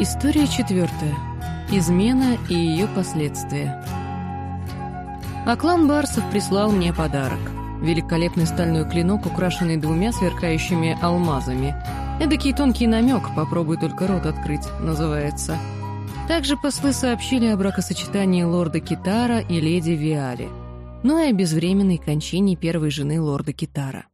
История четвертая. Измена и ее последствия. А клан Барсов прислал мне подарок. Великолепный стальной клинок, украшенный двумя сверкающими алмазами. Эдакий тонкий намек, попробуй только рот открыть, называется. Также послы сообщили о бракосочетании лорда Китара и леди Виали, ну и о безвременной кончине первой жены лорда Китара.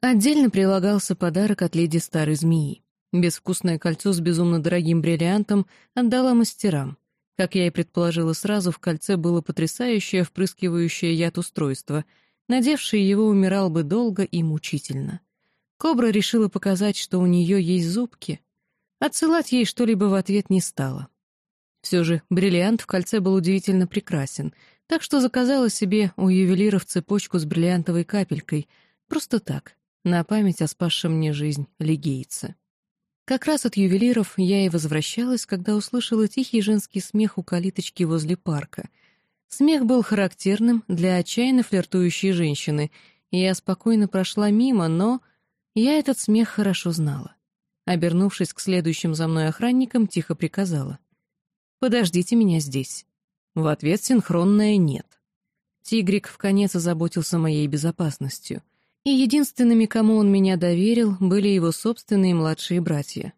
Отдельно прилагался подарок от леди Старой Змеи. Безвкусное кольцо с безумно дорогим бриллиантом отдала мастерам. Как я и предположила сразу, в кольце было потрясающее впрыскивающее яд устройство. Надевший его умирал бы долго и мучительно. Кобра решила показать, что у нее есть зубки. Отсылать ей что-либо в ответ не стала. Все же бриллиант в кольце был удивительно прекрасен, так что заказала себе у ювелиров цепочку с бриллиантовой капелькой, просто так, на память о спасшем мне жизнь легейце. Как раз от ювелиров я и возвращалась, когда услышала тихий женский смех у калиточки возле парка. Смех был характерным для отчаянно флиртующей женщины, и я спокойно прошла мимо, но я этот смех хорошо знала. Обернувшись к следующим за мной охранникам, тихо приказала. «Подождите меня здесь». В ответ синхронное «нет». Тигрик в конец озаботился моей безопасностью — и единственными, кому он меня доверил, были его собственные младшие братья.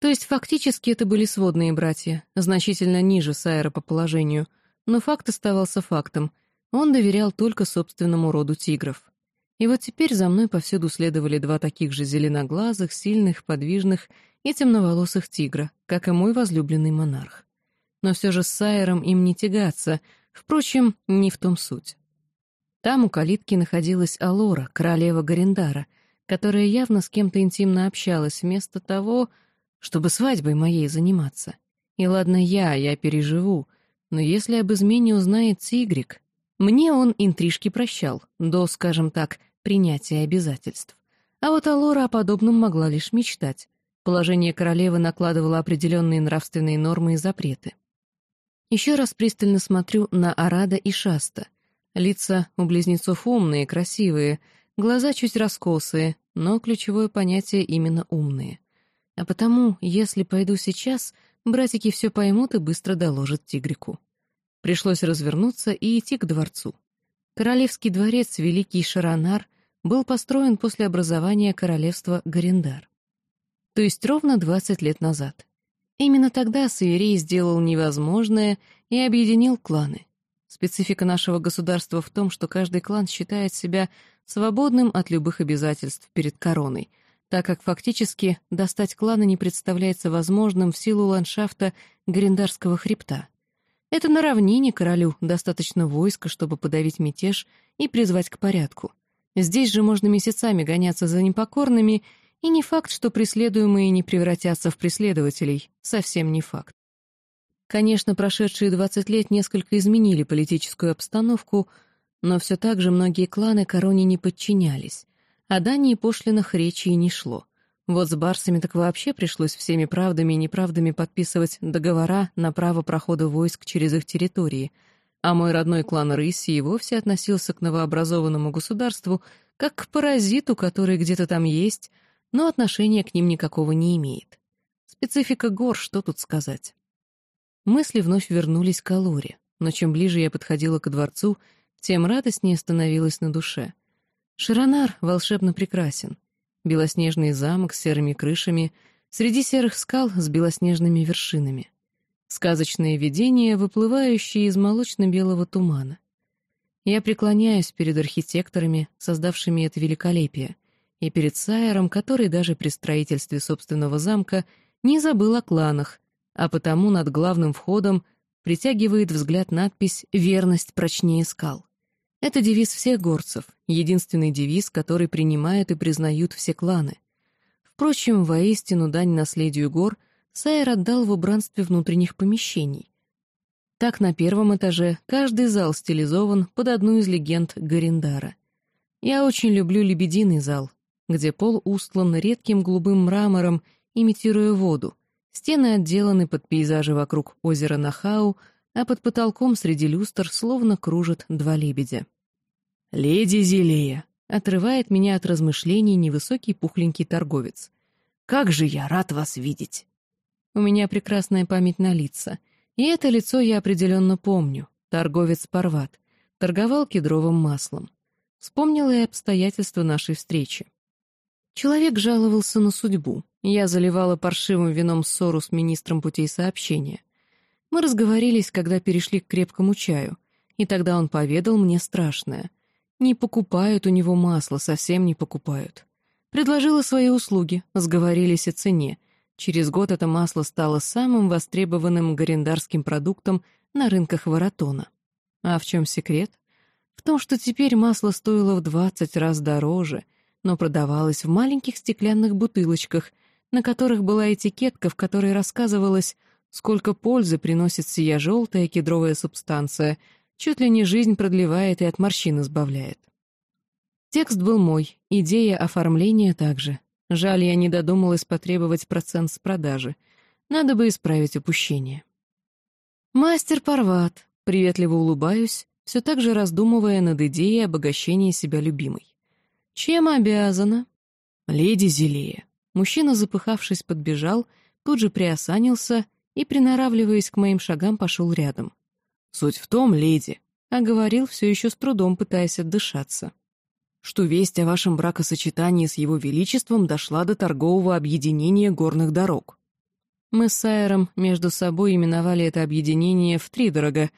То есть фактически это были сводные братья, значительно ниже Сайра по положению, но факт оставался фактом. Он доверял только собственному роду тигров. И вот теперь за мной повсюду следовали два таких же зеленоглазых, сильных, подвижных и темноволосых тигра, как и мой возлюбленный монарх. Но все же с Сайером им не тягаться, впрочем, не в том суть. Там у калитки находилась Алора, королева Гарендара, которая явно с кем-то интимно общалась вместо того, чтобы свадьбой моей заниматься. И ладно я, я переживу, но если об измене узнает Тигрик, мне он интрижки прощал, до, скажем так, принятия обязательств. А вот Алора о подобном могла лишь мечтать. Положение королевы накладывало определенные нравственные нормы и запреты. Еще раз пристально смотрю на Арада и Шаста. Лица у близнецов умные, красивые, глаза чуть раскосые, но ключевое понятие именно умные. А потому, если пойду сейчас, братики все поймут и быстро доложат тигрику. Пришлось развернуться и идти к дворцу. Королевский дворец Великий Шаранар был построен после образования королевства Гарендар. То есть ровно 20 лет назад. Именно тогда Саверей сделал невозможное и объединил кланы. Специфика нашего государства в том, что каждый клан считает себя свободным от любых обязательств перед короной, так как фактически достать клана не представляется возможным в силу ландшафта Гриндарского хребта. Это на равнине королю достаточно войска, чтобы подавить мятеж и призвать к порядку. Здесь же можно месяцами гоняться за непокорными, и не факт, что преследуемые не превратятся в преследователей, совсем не факт. Конечно, прошедшие 20 лет несколько изменили политическую обстановку, но все так же многие кланы короне не подчинялись. О Дании и пошлинах речи и не шло. Вот с барсами так вообще пришлось всеми правдами и неправдами подписывать договора на право прохода войск через их территории, а мой родной клан Рыси и вовсе относился к новообразованному государству как к паразиту, который где-то там есть, но отношения к ним никакого не имеет. Специфика гор, что тут сказать. Мысли вновь вернулись к Алоре, но чем ближе я подходила к дворцу, тем радостнее становилось на душе. Широнар волшебно прекрасен. Белоснежный замок с серыми крышами, среди серых скал с белоснежными вершинами. Сказочное видение, выплывающее из молочно-белого тумана. Я преклоняюсь перед архитекторами, создавшими это великолепие, и перед Сайером, который даже при строительстве собственного замка не забыл о кланах, а потому над главным входом притягивает взгляд надпись «Верность прочнее скал». Это девиз всех горцев, единственный девиз, который принимают и признают все кланы. Впрочем, воистину дань наследию гор Сайер отдал в убранстве внутренних помещений. Так, на первом этаже каждый зал стилизован под одну из легенд Гариндара. Я очень люблю лебединый зал, где пол устлан редким голубым мрамором, имитируя воду, Стены отделаны под пейзажи вокруг озера Нахау, а под потолком среди люстр словно кружат два лебедя. «Леди Зелея!» — отрывает меня от размышлений невысокий пухленький торговец. «Как же я рад вас видеть!» У меня прекрасная память на лица. И это лицо я определенно помню. Торговец Парват. Торговал кедровым маслом. Вспомнила и обстоятельства нашей встречи. Человек жаловался на судьбу. Я заливала паршивым вином ссору с министром путей сообщения. Мы разговорились, когда перешли к крепкому чаю, и тогда он поведал мне страшное. Не покупают у него масло, совсем не покупают. Предложила свои услуги, сговорились о цене. Через год это масло стало самым востребованным гарендарским продуктом на рынках Воротона. А в чем секрет? В том, что теперь масло стоило в 20 раз дороже, но продавалось в маленьких стеклянных бутылочках, на которых была этикетка, в которой рассказывалось, сколько пользы приносит сия желтая кедровая субстанция, чуть ли не жизнь продлевает и от морщин избавляет. Текст был мой, идея оформления также. Жаль, я не додумалась потребовать процент с продажи. Надо бы исправить упущение. «Мастер Парват», — приветливо улыбаюсь, все так же раздумывая над идеей обогащения себя любимой. «Чем обязана?» «Леди Зелея». Мужчина, запыхавшись, подбежал, тут же приосанился и, приноравливаясь к моим шагам, пошел рядом. «Суть в том, леди», — а говорил все еще с трудом, пытаясь отдышаться, что весть о вашем бракосочетании с его величеством дошла до торгового объединения горных дорог. Мы с Сайером между собой именовали это объединение втридорого,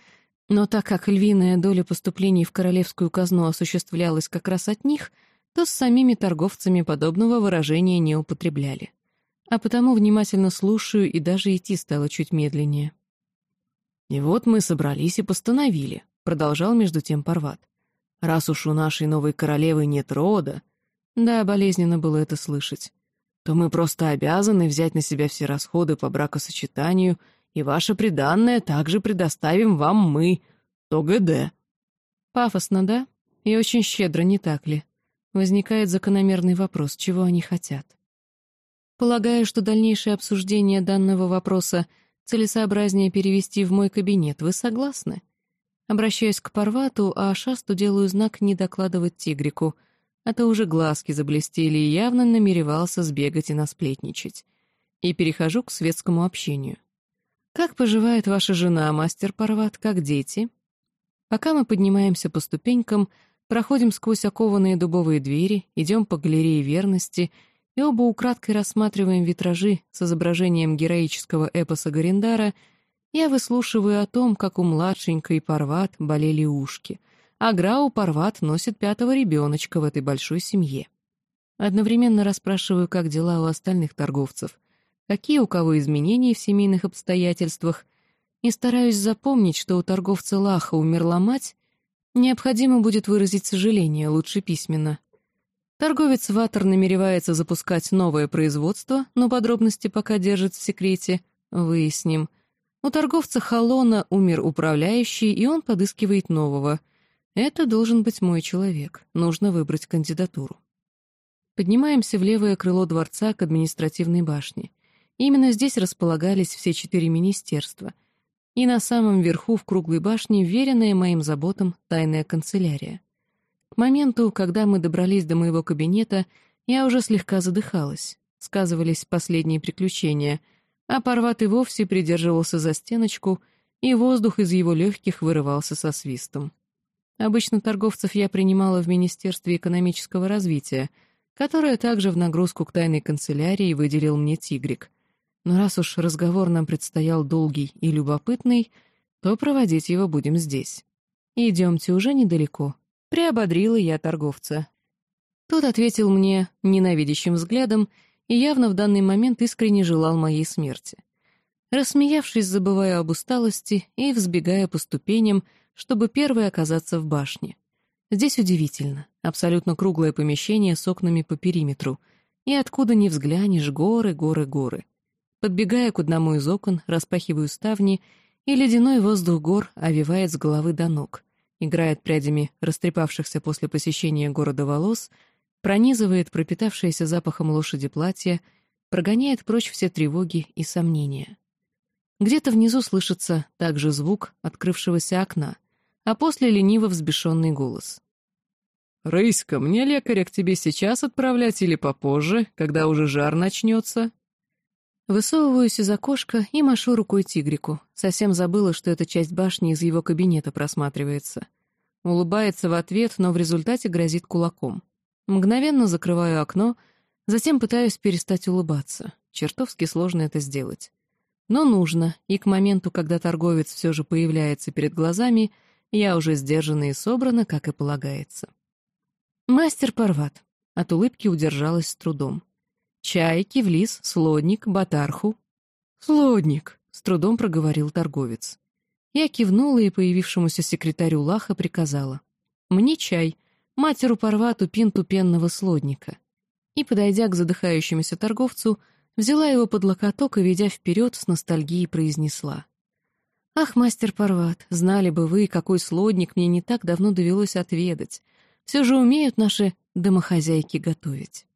но так как львиная доля поступлений в королевскую казну осуществлялась как раз от них, то с самими торговцами подобного выражения не употребляли. А потому внимательно слушаю и даже идти стало чуть медленнее. «И вот мы собрались и постановили», — продолжал между тем Парват. «Раз уж у нашей новой королевы нет рода...» Да, болезненно было это слышать. «То мы просто обязаны взять на себя все расходы по бракосочетанию, и ваше приданное также предоставим вам мы, ТОГД». Пафосно, да? И очень щедро, не так ли? Возникает закономерный вопрос, чего они хотят. Полагаю, что дальнейшее обсуждение данного вопроса целесообразнее перевести в мой кабинет. Вы согласны? Обращаюсь к Парвату, а Шасту делаю знак не докладывать тигрику, а то уже глазки заблестели и явно намеревался сбегать и насплетничать. И перехожу к светскому общению. «Как поживает ваша жена, мастер Парват, как дети?» Пока мы поднимаемся по ступенькам, проходим сквозь окованные дубовые двери, идем по галерее верности — и оба украдкой рассматриваем витражи с изображением героического эпоса Гарендара, я выслушиваю о том, как у младшенькой Парват болели ушки, а Грау Парват носит пятого ребеночка в этой большой семье. Одновременно расспрашиваю, как дела у остальных торговцев, какие у кого изменения в семейных обстоятельствах, и стараюсь запомнить, что у торговца Лаха умерла мать, необходимо будет выразить сожаление, лучше письменно. Торговец Ватер намеревается запускать новое производство, но подробности пока держит в секрете. Выясним. У торговца Халона умер управляющий, и он подыскивает нового. Это должен быть мой человек. Нужно выбрать кандидатуру. Поднимаемся в левое крыло дворца к административной башне. Именно здесь располагались все четыре министерства. И на самом верху в круглой башне веренная моим заботам тайная канцелярия. К моменту, когда мы добрались до моего кабинета, я уже слегка задыхалась. Сказывались последние приключения, а Парват и вовсе придерживался за стеночку, и воздух из его легких вырывался со свистом. Обычно торговцев я принимала в Министерстве экономического развития, которое также в нагрузку к тайной канцелярии выделил мне Тигрик. Но раз уж разговор нам предстоял долгий и любопытный, то проводить его будем здесь. Идемте уже недалеко, Приободрила я торговца. Тот ответил мне ненавидящим взглядом и явно в данный момент искренне желал моей смерти. Рассмеявшись, забывая об усталости и взбегая по ступеням, чтобы первой оказаться в башне. Здесь удивительно. Абсолютно круглое помещение с окнами по периметру. И откуда ни взглянешь, горы, горы, горы. Подбегая к одному из окон, распахиваю ставни, и ледяной воздух гор овивает с головы до ног играет прядями растрепавшихся после посещения города волос, пронизывает пропитавшееся запахом лошади платье, прогоняет прочь все тревоги и сомнения. Где-то внизу слышится также звук открывшегося окна, а после лениво взбешенный голос. «Рыська, мне лекаря к тебе сейчас отправлять или попозже, когда уже жар начнется?» Высовываюсь из окошка и машу рукой тигрику. Совсем забыла, что эта часть башни из его кабинета просматривается. Улыбается в ответ, но в результате грозит кулаком. Мгновенно закрываю окно, затем пытаюсь перестать улыбаться. Чертовски сложно это сделать. Но нужно, и к моменту, когда торговец все же появляется перед глазами, я уже сдержана и собрана, как и полагается. Мастер Парват. От улыбки удержалась с трудом. Чай, кивлис, слодник, батарху. «Слодник!» — с трудом проговорил торговец. Я кивнула и появившемуся секретарю Лаха приказала. «Мне чай, матеру Парвату пинту пенного слодника». И, подойдя к задыхающемуся торговцу, взяла его под локоток и, ведя вперед, с ностальгией произнесла. «Ах, мастер Парват, знали бы вы, какой слодник мне не так давно довелось отведать. Все же умеют наши домохозяйки готовить».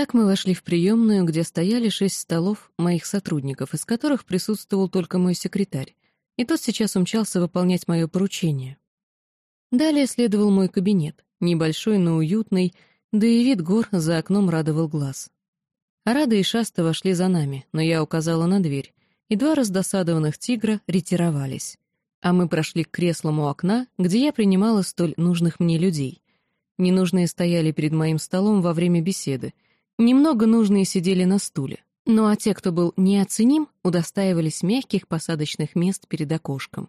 Так мы вошли в приемную, где стояли шесть столов моих сотрудников, из которых присутствовал только мой секретарь, и тот сейчас умчался выполнять мое поручение. Далее следовал мой кабинет, небольшой, но уютный, да и вид гор за окном радовал глаз. Арада и Шаста вошли за нами, но я указала на дверь, и два раздосадованных тигра ретировались. А мы прошли к креслам у окна, где я принимала столь нужных мне людей. Ненужные стояли перед моим столом во время беседы — Немного нужные сидели на стуле, ну а те, кто был неоценим, удостаивались мягких посадочных мест перед окошком.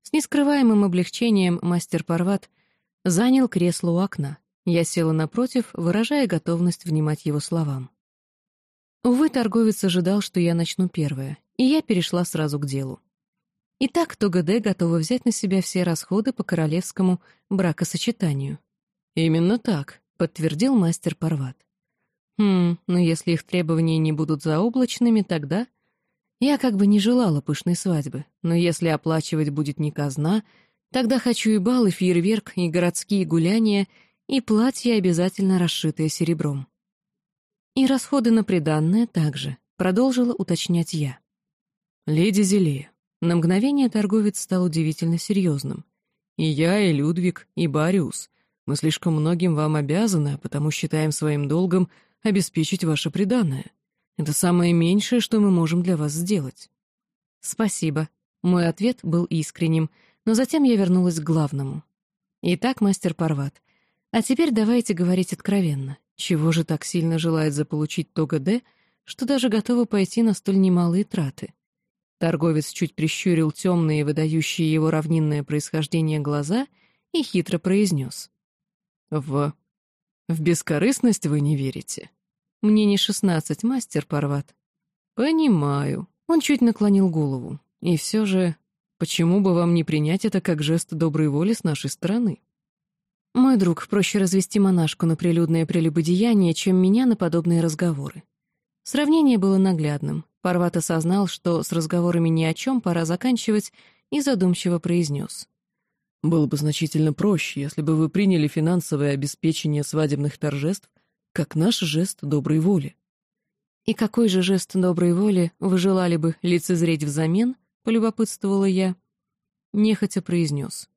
С нескрываемым облегчением мастер Парват занял кресло у окна. Я села напротив, выражая готовность внимать его словам. Увы, торговец ожидал, что я начну первая, и я перешла сразу к делу. Итак, ТОГД готова взять на себя все расходы по королевскому бракосочетанию. «Именно так», — подтвердил мастер Парват. Хм, но если их требования не будут заоблачными, тогда... Я как бы не желала пышной свадьбы, но если оплачивать будет не казна, тогда хочу и бал, и фейерверк, и городские гуляния, и платье, обязательно расшитое серебром. И расходы на приданное также, продолжила уточнять я. Леди Зелея. На мгновение торговец стал удивительно серьезным. И я, и Людвиг, и Бариус. Мы слишком многим вам обязаны, а потому считаем своим долгом — обеспечить ваше преданное. Это самое меньшее, что мы можем для вас сделать». «Спасибо». Мой ответ был искренним, но затем я вернулась к главному. «Итак, мастер Парват, а теперь давайте говорить откровенно. Чего же так сильно желает заполучить ТОГД, что даже готова пойти на столь немалые траты?» Торговец чуть прищурил темные, выдающие его равнинное происхождение глаза и хитро произнес. «В в бескорыстность вы не верите. Мне не шестнадцать, мастер Парват. Понимаю. Он чуть наклонил голову. И все же, почему бы вам не принять это как жест доброй воли с нашей стороны? Мой друг, проще развести монашку на прилюдное прелюбодеяние, чем меня на подобные разговоры. Сравнение было наглядным. Парват осознал, что с разговорами ни о чем пора заканчивать, и задумчиво произнес. Было бы значительно проще, если бы вы приняли финансовое обеспечение свадебных торжеств как наш жест доброй воли. «И какой же жест доброй воли вы желали бы лицезреть взамен?» — полюбопытствовала я. Нехотя произнес.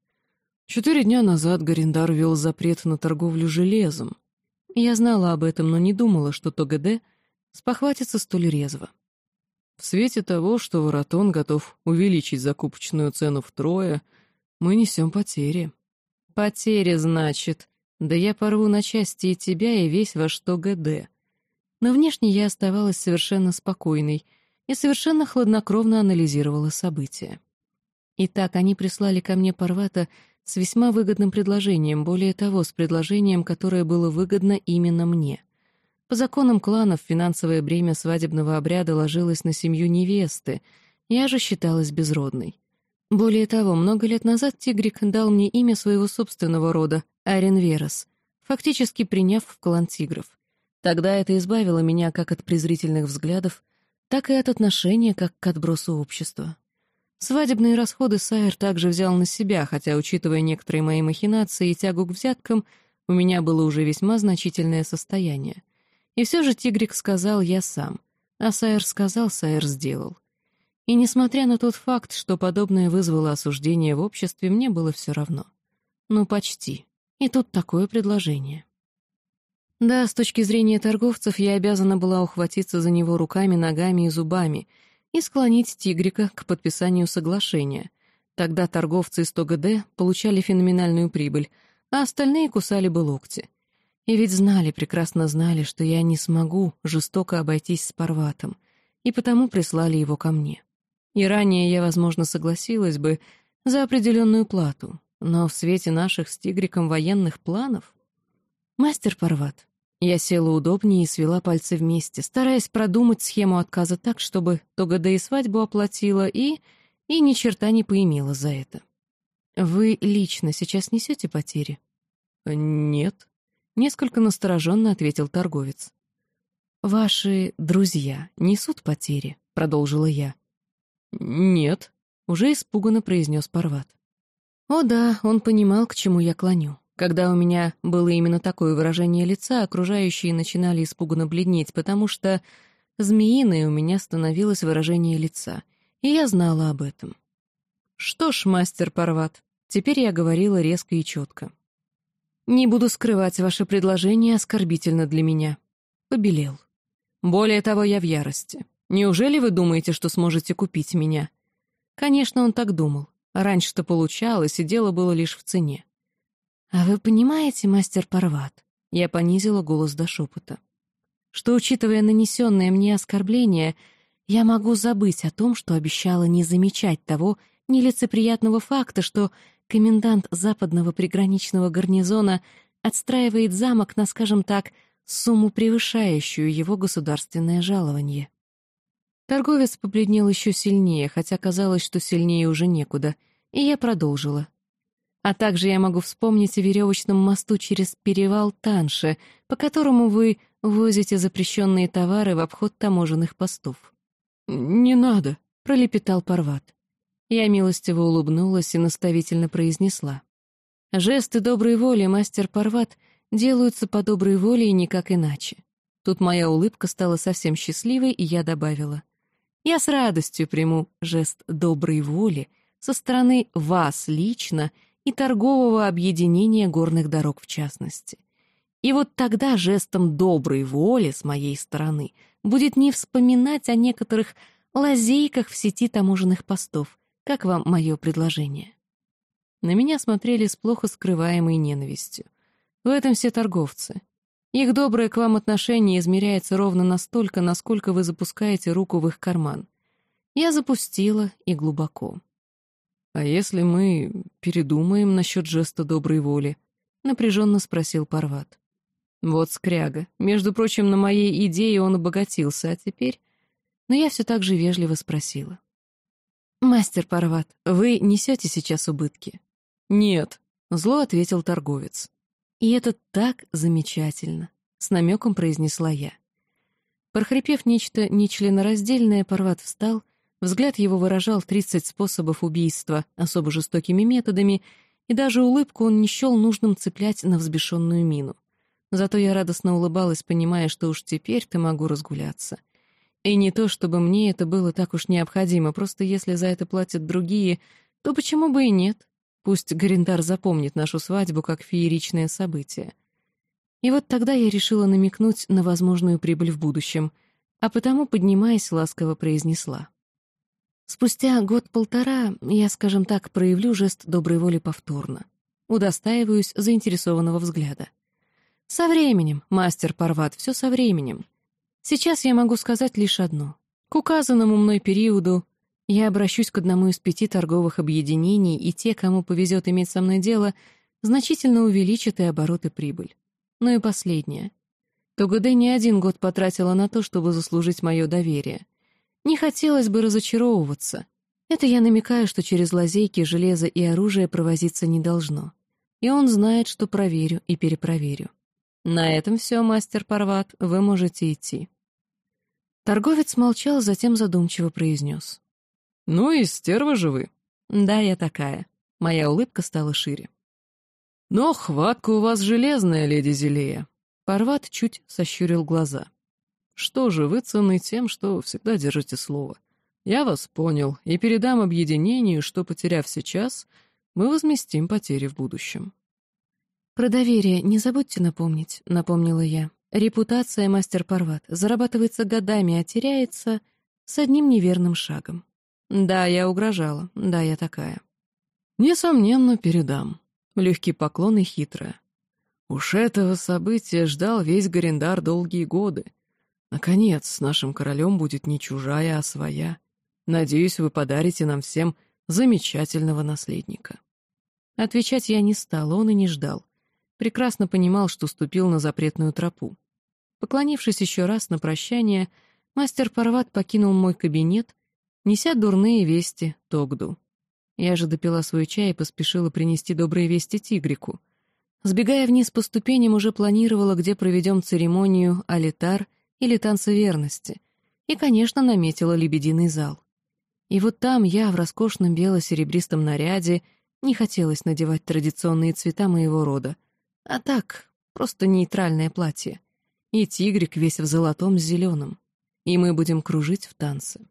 Четыре дня назад Гариндар ввел запрет на торговлю железом. Я знала об этом, но не думала, что ТОГД спохватится столь резво. В свете того, что Воротон готов увеличить закупочную цену втрое — мы несем потери. Потери, значит. Да я порву на части и тебя, и весь ваш что ГД. Но внешне я оставалась совершенно спокойной и совершенно хладнокровно анализировала события. Итак, они прислали ко мне Парвата с весьма выгодным предложением, более того, с предложением, которое было выгодно именно мне. По законам кланов финансовое бремя свадебного обряда ложилось на семью невесты, я же считалась безродной. Более того, много лет назад Тигрик дал мне имя своего собственного рода — Арен Верос, фактически приняв в клан тигров. Тогда это избавило меня как от презрительных взглядов, так и от отношения как к отбросу общества. Свадебные расходы Сайер также взял на себя, хотя, учитывая некоторые мои махинации и тягу к взяткам, у меня было уже весьма значительное состояние. И все же Тигрик сказал «я сам», а Сайер сказал, Сайер сделал. И несмотря на тот факт, что подобное вызвало осуждение в обществе, мне было все равно. Ну, почти. И тут такое предложение. Да, с точки зрения торговцев я обязана была ухватиться за него руками, ногами и зубами и склонить тигрика к подписанию соглашения. Тогда торговцы из ТОГД получали феноменальную прибыль, а остальные кусали бы локти. И ведь знали, прекрасно знали, что я не смогу жестоко обойтись с Парватом, и потому прислали его ко мне. И ранее я, возможно, согласилась бы за определенную плату, но в свете наших с Тигриком военных планов... Мастер Парват, я села удобнее и свела пальцы вместе, стараясь продумать схему отказа так, чтобы ТОГД и свадьбу оплатила и... и ни черта не поимела за это. «Вы лично сейчас несете потери?» «Нет», — несколько настороженно ответил торговец. «Ваши друзья несут потери?» — продолжила я. «Нет», — уже испуганно произнес Парват. О да, он понимал, к чему я клоню. Когда у меня было именно такое выражение лица, окружающие начинали испуганно бледнеть, потому что змеиное у меня становилось выражение лица, и я знала об этом. «Что ж, мастер Парват, теперь я говорила резко и четко. Не буду скрывать, ваше предложение оскорбительно для меня. Побелел. Более того, я в ярости. Неужели вы думаете, что сможете купить меня?» Конечно, он так думал. Раньше-то получалось, и дело было лишь в цене. «А вы понимаете, мастер Парват?» Я понизила голос до шепота. «Что, учитывая нанесенное мне оскорбление, я могу забыть о том, что обещала не замечать того нелицеприятного факта, что комендант западного приграничного гарнизона отстраивает замок на, скажем так, сумму, превышающую его государственное жалование». Торговец побледнел еще сильнее, хотя казалось, что сильнее уже некуда, и я продолжила. А также я могу вспомнить о веревочном мосту через перевал Танше, по которому вы возите запрещенные товары в обход таможенных постов. «Не надо», — пролепетал Парват. Я милостиво улыбнулась и наставительно произнесла. «Жесты доброй воли, мастер Парват, делаются по доброй воле и никак иначе». Тут моя улыбка стала совсем счастливой, и я добавила. «Я с радостью приму жест доброй воли со стороны вас лично и торгового объединения горных дорог в частности. И вот тогда жестом доброй воли с моей стороны будет не вспоминать о некоторых лазейках в сети таможенных постов. Как вам мое предложение? На меня смотрели с плохо скрываемой ненавистью. В этом все торговцы. Их доброе к вам отношение измеряется ровно настолько, насколько вы запускаете руку в их карман. Я запустила и глубоко. «А если мы передумаем насчет жеста доброй воли?» — напряженно спросил Парват. «Вот скряга. Между прочим, на моей идее он обогатился, а теперь...» Но я все так же вежливо спросила. «Мастер Парват, вы несете сейчас убытки?» «Нет», — зло ответил торговец. «И это так замечательно», — с намеком произнесла я. Прохрипев нечто нечленораздельное, Парват встал Взгляд его выражал тридцать способов убийства особо жестокими методами, и даже улыбку он не счел нужным цеплять на взбешенную мину. Зато я радостно улыбалась, понимая, что уж теперь-то могу разгуляться. И не то, чтобы мне это было так уж необходимо, просто если за это платят другие, то почему бы и нет? Пусть Гариндар запомнит нашу свадьбу как фееричное событие. И вот тогда я решила намекнуть на возможную прибыль в будущем, а потому, поднимаясь, ласково произнесла. Спустя год-полтора я, скажем так, проявлю жест доброй воли повторно. Удостаиваюсь заинтересованного взгляда. Со временем, мастер Парват, все со временем. Сейчас я могу сказать лишь одно. К указанному мной периоду я обращусь к одному из пяти торговых объединений, и те, кому повезет иметь со мной дело, значительно увеличат и обороты прибыль. Ну и последнее. ТОГД не один год потратила на то, чтобы заслужить мое доверие. Не хотелось бы разочаровываться. Это я намекаю, что через лазейки железо и оружие провозиться не должно. И он знает, что проверю и перепроверю. На этом все, мастер Парват, вы можете идти. Торговец молчал, затем задумчиво произнес. «Ну и стерва же вы». «Да, я такая». Моя улыбка стала шире. «Но хватка у вас железная, леди Зелея». Парват чуть сощурил глаза. Что же, вы ценны тем, что всегда держите слово. Я вас понял и передам объединению, что, потеряв сейчас, мы возместим потери в будущем. «Про доверие не забудьте напомнить», — напомнила я. «Репутация мастер Парват зарабатывается годами, а теряется с одним неверным шагом». Да, я угрожала, да, я такая. Несомненно, передам. Легкий поклон и хитрая. Уж этого события ждал весь Гарендар долгие годы. Наконец, с нашим королем будет не чужая, а своя. Надеюсь, вы подарите нам всем замечательного наследника. Отвечать я не стал, он и не ждал. Прекрасно понимал, что ступил на запретную тропу. Поклонившись еще раз на прощание, мастер Парват покинул мой кабинет, неся дурные вести Тогду. Я же допила свой чай и поспешила принести добрые вести тигрику. Сбегая вниз по ступеням, уже планировала, где проведем церемонию алитар или танцы верности. И, конечно, наметила лебединый зал. И вот там я в роскошном бело-серебристом наряде не хотелось надевать традиционные цвета моего рода. А так, просто нейтральное платье. И тигрик весь в золотом с зеленым. И мы будем кружить в танце.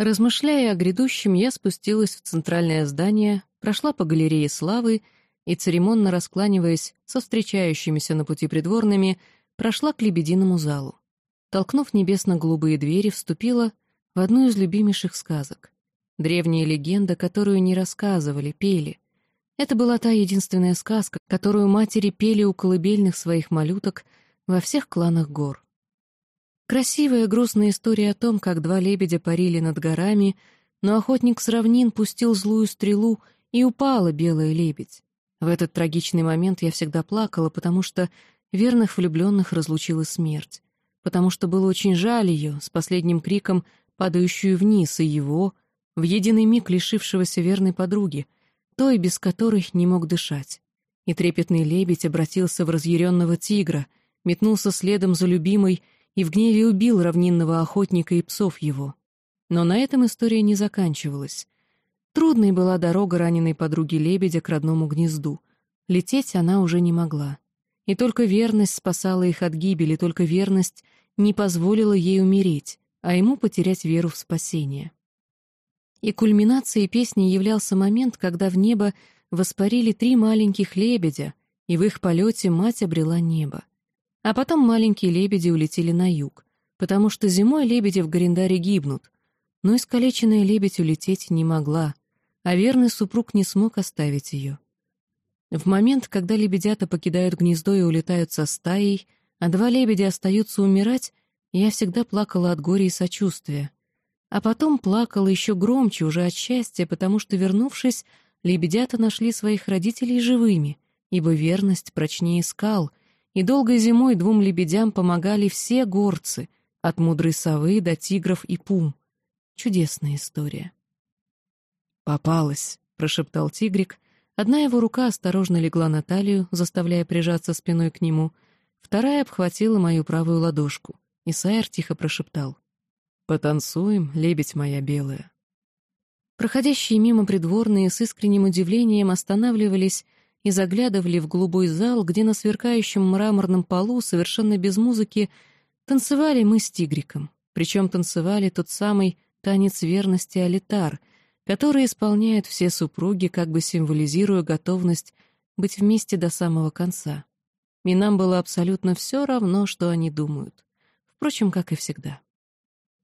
Размышляя о грядущем, я спустилась в центральное здание, прошла по галерее славы и, церемонно раскланиваясь со встречающимися на пути придворными, прошла к лебединому залу. Толкнув небесно-голубые двери, вступила в одну из любимейших сказок. Древняя легенда, которую не рассказывали, пели. Это была та единственная сказка, которую матери пели у колыбельных своих малюток во всех кланах гор. Красивая грустная история о том, как два лебедя парили над горами, но охотник с равнин пустил злую стрелу, и упала белая лебедь. В этот трагичный момент я всегда плакала, потому что верных влюбленных разлучила смерть, потому что было очень жаль ее, с последним криком, падающую вниз, и его, в единый миг лишившегося верной подруги, той, без которой не мог дышать. И трепетный лебедь обратился в разъяренного тигра, метнулся следом за любимой и в гневе убил равнинного охотника и псов его. Но на этом история не заканчивалась. Трудной была дорога раненой подруги лебедя к родному гнезду. Лететь она уже не могла. И только верность спасала их от гибели, только верность не позволила ей умереть, а ему потерять веру в спасение. И кульминацией песни являлся момент, когда в небо воспарили три маленьких лебедя, и в их полете мать обрела небо. А потом маленькие лебеди улетели на юг, потому что зимой лебеди в Гарендаре гибнут. Но искалеченная лебедь улететь не могла, а верный супруг не смог оставить ее. В момент, когда лебедята покидают гнездо и улетают со стаей, а два лебедя остаются умирать, я всегда плакала от горя и сочувствия. А потом плакала еще громче, уже от счастья, потому что, вернувшись, лебедята нашли своих родителей живыми, ибо верность прочнее скал — и долгой зимой двум лебедям помогали все горцы, от мудрой совы до тигров и пум. Чудесная история. «Попалась», — прошептал тигрик. Одна его рука осторожно легла на талию, заставляя прижаться спиной к нему, вторая обхватила мою правую ладошку, и Сайер тихо прошептал. «Потанцуем, лебедь моя белая». Проходящие мимо придворные с искренним удивлением останавливались и заглядывали в голубой зал, где на сверкающем мраморном полу, совершенно без музыки, танцевали мы с тигриком. Причем танцевали тот самый танец верности Алитар, который исполняют все супруги, как бы символизируя готовность быть вместе до самого конца. И нам было абсолютно все равно, что они думают. Впрочем, как и всегда.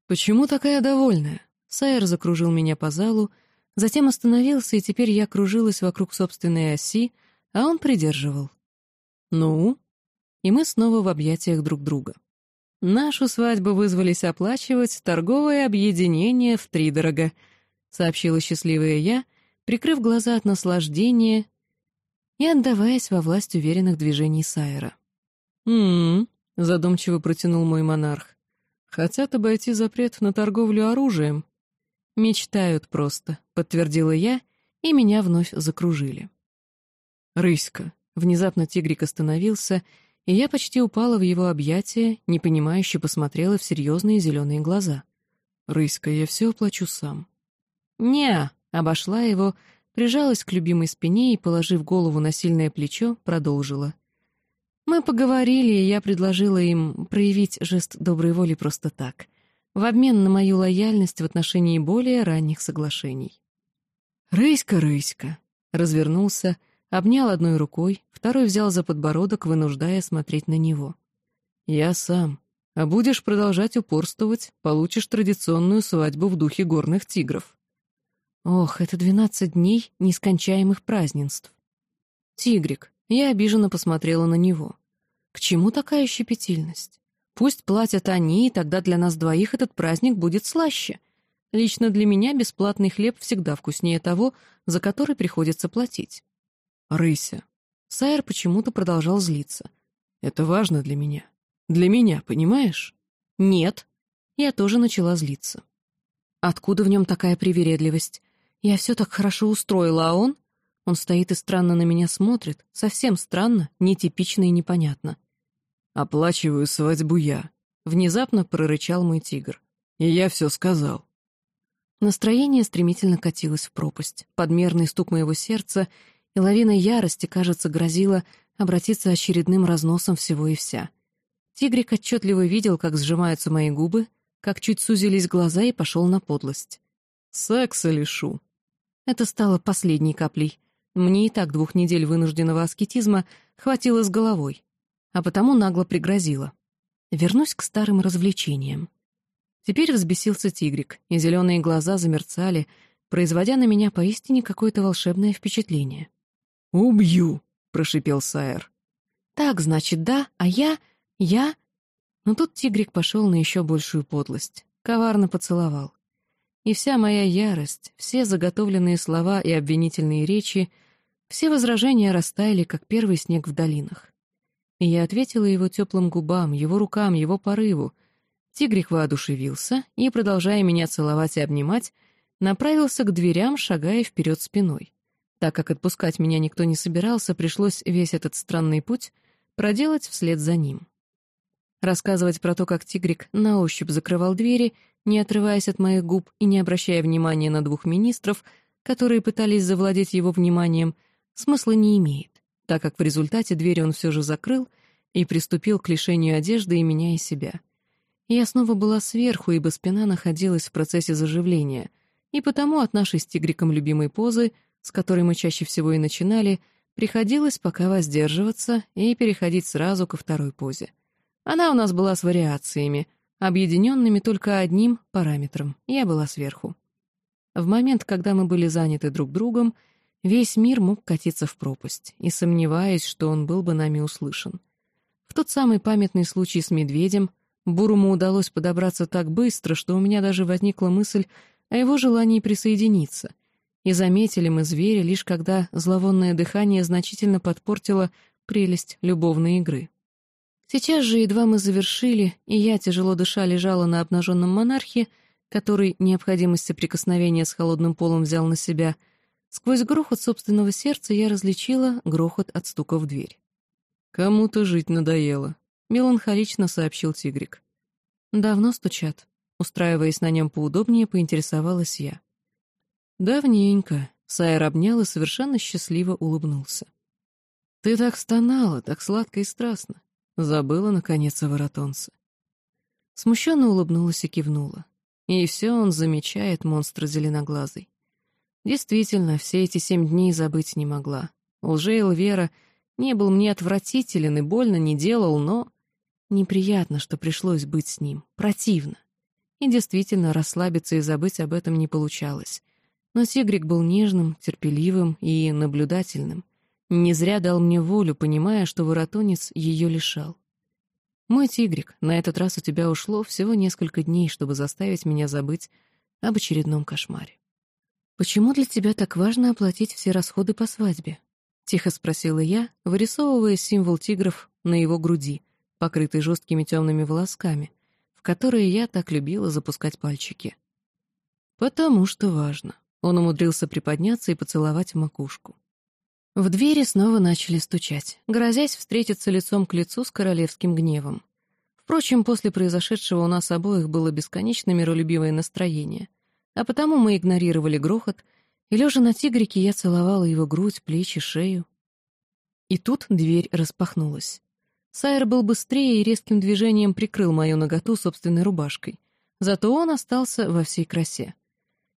«Почему такая довольная?» Сайер закружил меня по залу, затем остановился, и теперь я кружилась вокруг собственной оси, а он придерживал. «Ну?» И мы снова в объятиях друг друга. «Нашу свадьбу вызвались оплачивать торговое объединение втридорога», сообщила счастливая я, прикрыв глаза от наслаждения и отдаваясь во власть уверенных движений Сайера. «М-м-м», задумчиво протянул мой монарх. «Хотят обойти запрет на торговлю оружием?» «Мечтают просто», — подтвердила я, и меня вновь закружили. «Рыська!» Внезапно тигрик остановился, и я почти упала в его объятия, непонимающе посмотрела в серьезные зеленые глаза. «Рыська, я все оплачу сам». «Не!» — обошла его, прижалась к любимой спине и, положив голову на сильное плечо, продолжила. «Мы поговорили, и я предложила им проявить жест доброй воли просто так. в обмен на мою лояльность в отношении более ранних соглашений. «Рыська, рыська!» Развернулся, обнял одной рукой, второй взял за подбородок, вынуждая смотреть на него. «Я сам. А будешь продолжать упорствовать, получишь традиционную свадьбу в духе горных тигров». Ох, это двенадцать дней нескончаемых празднеств. Тигрик, я обиженно посмотрела на него. К чему такая щепетильность? Пусть платят они, и тогда для нас двоих этот праздник будет слаще. Лично для меня бесплатный хлеб всегда вкуснее того, за который приходится платить. Рыся. Сайер почему-то продолжал злиться. Это важно для меня. Для меня, понимаешь? Нет. Я тоже начала злиться. Откуда в нем такая привередливость? Я все так хорошо устроила, а он? Он стоит и странно на меня смотрит, совсем странно, нетипично и непонятно. «Оплачиваю свадьбу я», — внезапно прорычал мой тигр. «И я все сказал». Настроение стремительно катилось в пропасть. Подмерный стук моего сердца и лавина ярости, кажется, грозила обратиться очередным разносом всего и вся. Тигрик отчетливо видел, как сжимаются мои губы, как чуть сузились глаза и пошел на подлость. «Секса лишу». Это стало последней каплей. Мне и так двух недель вынужденного аскетизма хватило с головой, а потому нагло пригрозила. Вернусь к старым развлечениям. Теперь взбесился тигрик, и зеленые глаза замерцали, производя на меня поистине какое-то волшебное впечатление. «Убью!» — прошипел Сайер. «Так, значит, да, а я... я...» Но тут тигрик пошел на еще большую подлость, коварно поцеловал. И вся моя ярость, все заготовленные слова и обвинительные речи — все возражения растаяли, как первый снег в долинах. И я ответила его теплым губам, его рукам, его порыву. Тигрик воодушевился и, продолжая меня целовать и обнимать, направился к дверям, шагая вперед спиной. Так как отпускать меня никто не собирался, пришлось весь этот странный путь проделать вслед за ним. Рассказывать про то, как тигрик на ощупь закрывал двери, не отрываясь от моих губ и не обращая внимания на двух министров, которые пытались завладеть его вниманием, смысла не имеет, так как в результате дверь он все же закрыл и приступил к лишению одежды и меня и себя. Я снова была сверху, ибо спина находилась в процессе заживления, и потому от нашей с тигриком любимой позы, с которой мы чаще всего и начинали, приходилось пока воздерживаться и переходить сразу ко второй позе. Она у нас была с вариациями, объединенными только одним параметром — я была сверху. В момент, когда мы были заняты друг другом, Весь мир мог катиться в пропасть, и сомневаясь, что он был бы нами услышан. В тот самый памятный случай с медведем Буруму удалось подобраться так быстро, что у меня даже возникла мысль о его желании присоединиться. И заметили мы зверя лишь когда зловонное дыхание значительно подпортило прелесть любовной игры. Сейчас же едва мы завершили, и я, тяжело дыша, лежала на обнаженном монархе, который необходимость соприкосновения с холодным полом взял на себя — Сквозь грохот собственного сердца я различила грохот от стука в дверь. «Кому-то жить надоело», — меланхолично сообщил тигрик. «Давно стучат». Устраиваясь на нем поудобнее, поинтересовалась я. «Давненько», — Сайер обнял и совершенно счастливо улыбнулся. «Ты так стонала, так сладко и страстно. Забыла, наконец, о воротонце». Смущенно улыбнулась и кивнула. И все он замечает, монстр зеленоглазый. Действительно, все эти семь дней забыть не могла. Лжейл Вера не был мне отвратителен и больно не делал, но... Неприятно, что пришлось быть с ним. Противно. И действительно, расслабиться и забыть об этом не получалось. Но Сигрик был нежным, терпеливым и наблюдательным. Не зря дал мне волю, понимая, что воротонец ее лишал. «Мой тигрик, на этот раз у тебя ушло всего несколько дней, чтобы заставить меня забыть об очередном кошмаре». «Почему для тебя так важно оплатить все расходы по свадьбе?» — тихо спросила я, вырисовывая символ тигров на его груди, покрытый жесткими темными волосками, в которые я так любила запускать пальчики. «Потому что важно». Он умудрился приподняться и поцеловать макушку. В двери снова начали стучать, грозясь встретиться лицом к лицу с королевским гневом. Впрочем, после произошедшего у нас обоих было бесконечно миролюбивое настроение, а потому мы игнорировали грохот, и, лежа на тигрике, я целовала его грудь, плечи, шею. И тут дверь распахнулась. Сайер был быстрее и резким движением прикрыл мою ноготу собственной рубашкой. Зато он остался во всей красе.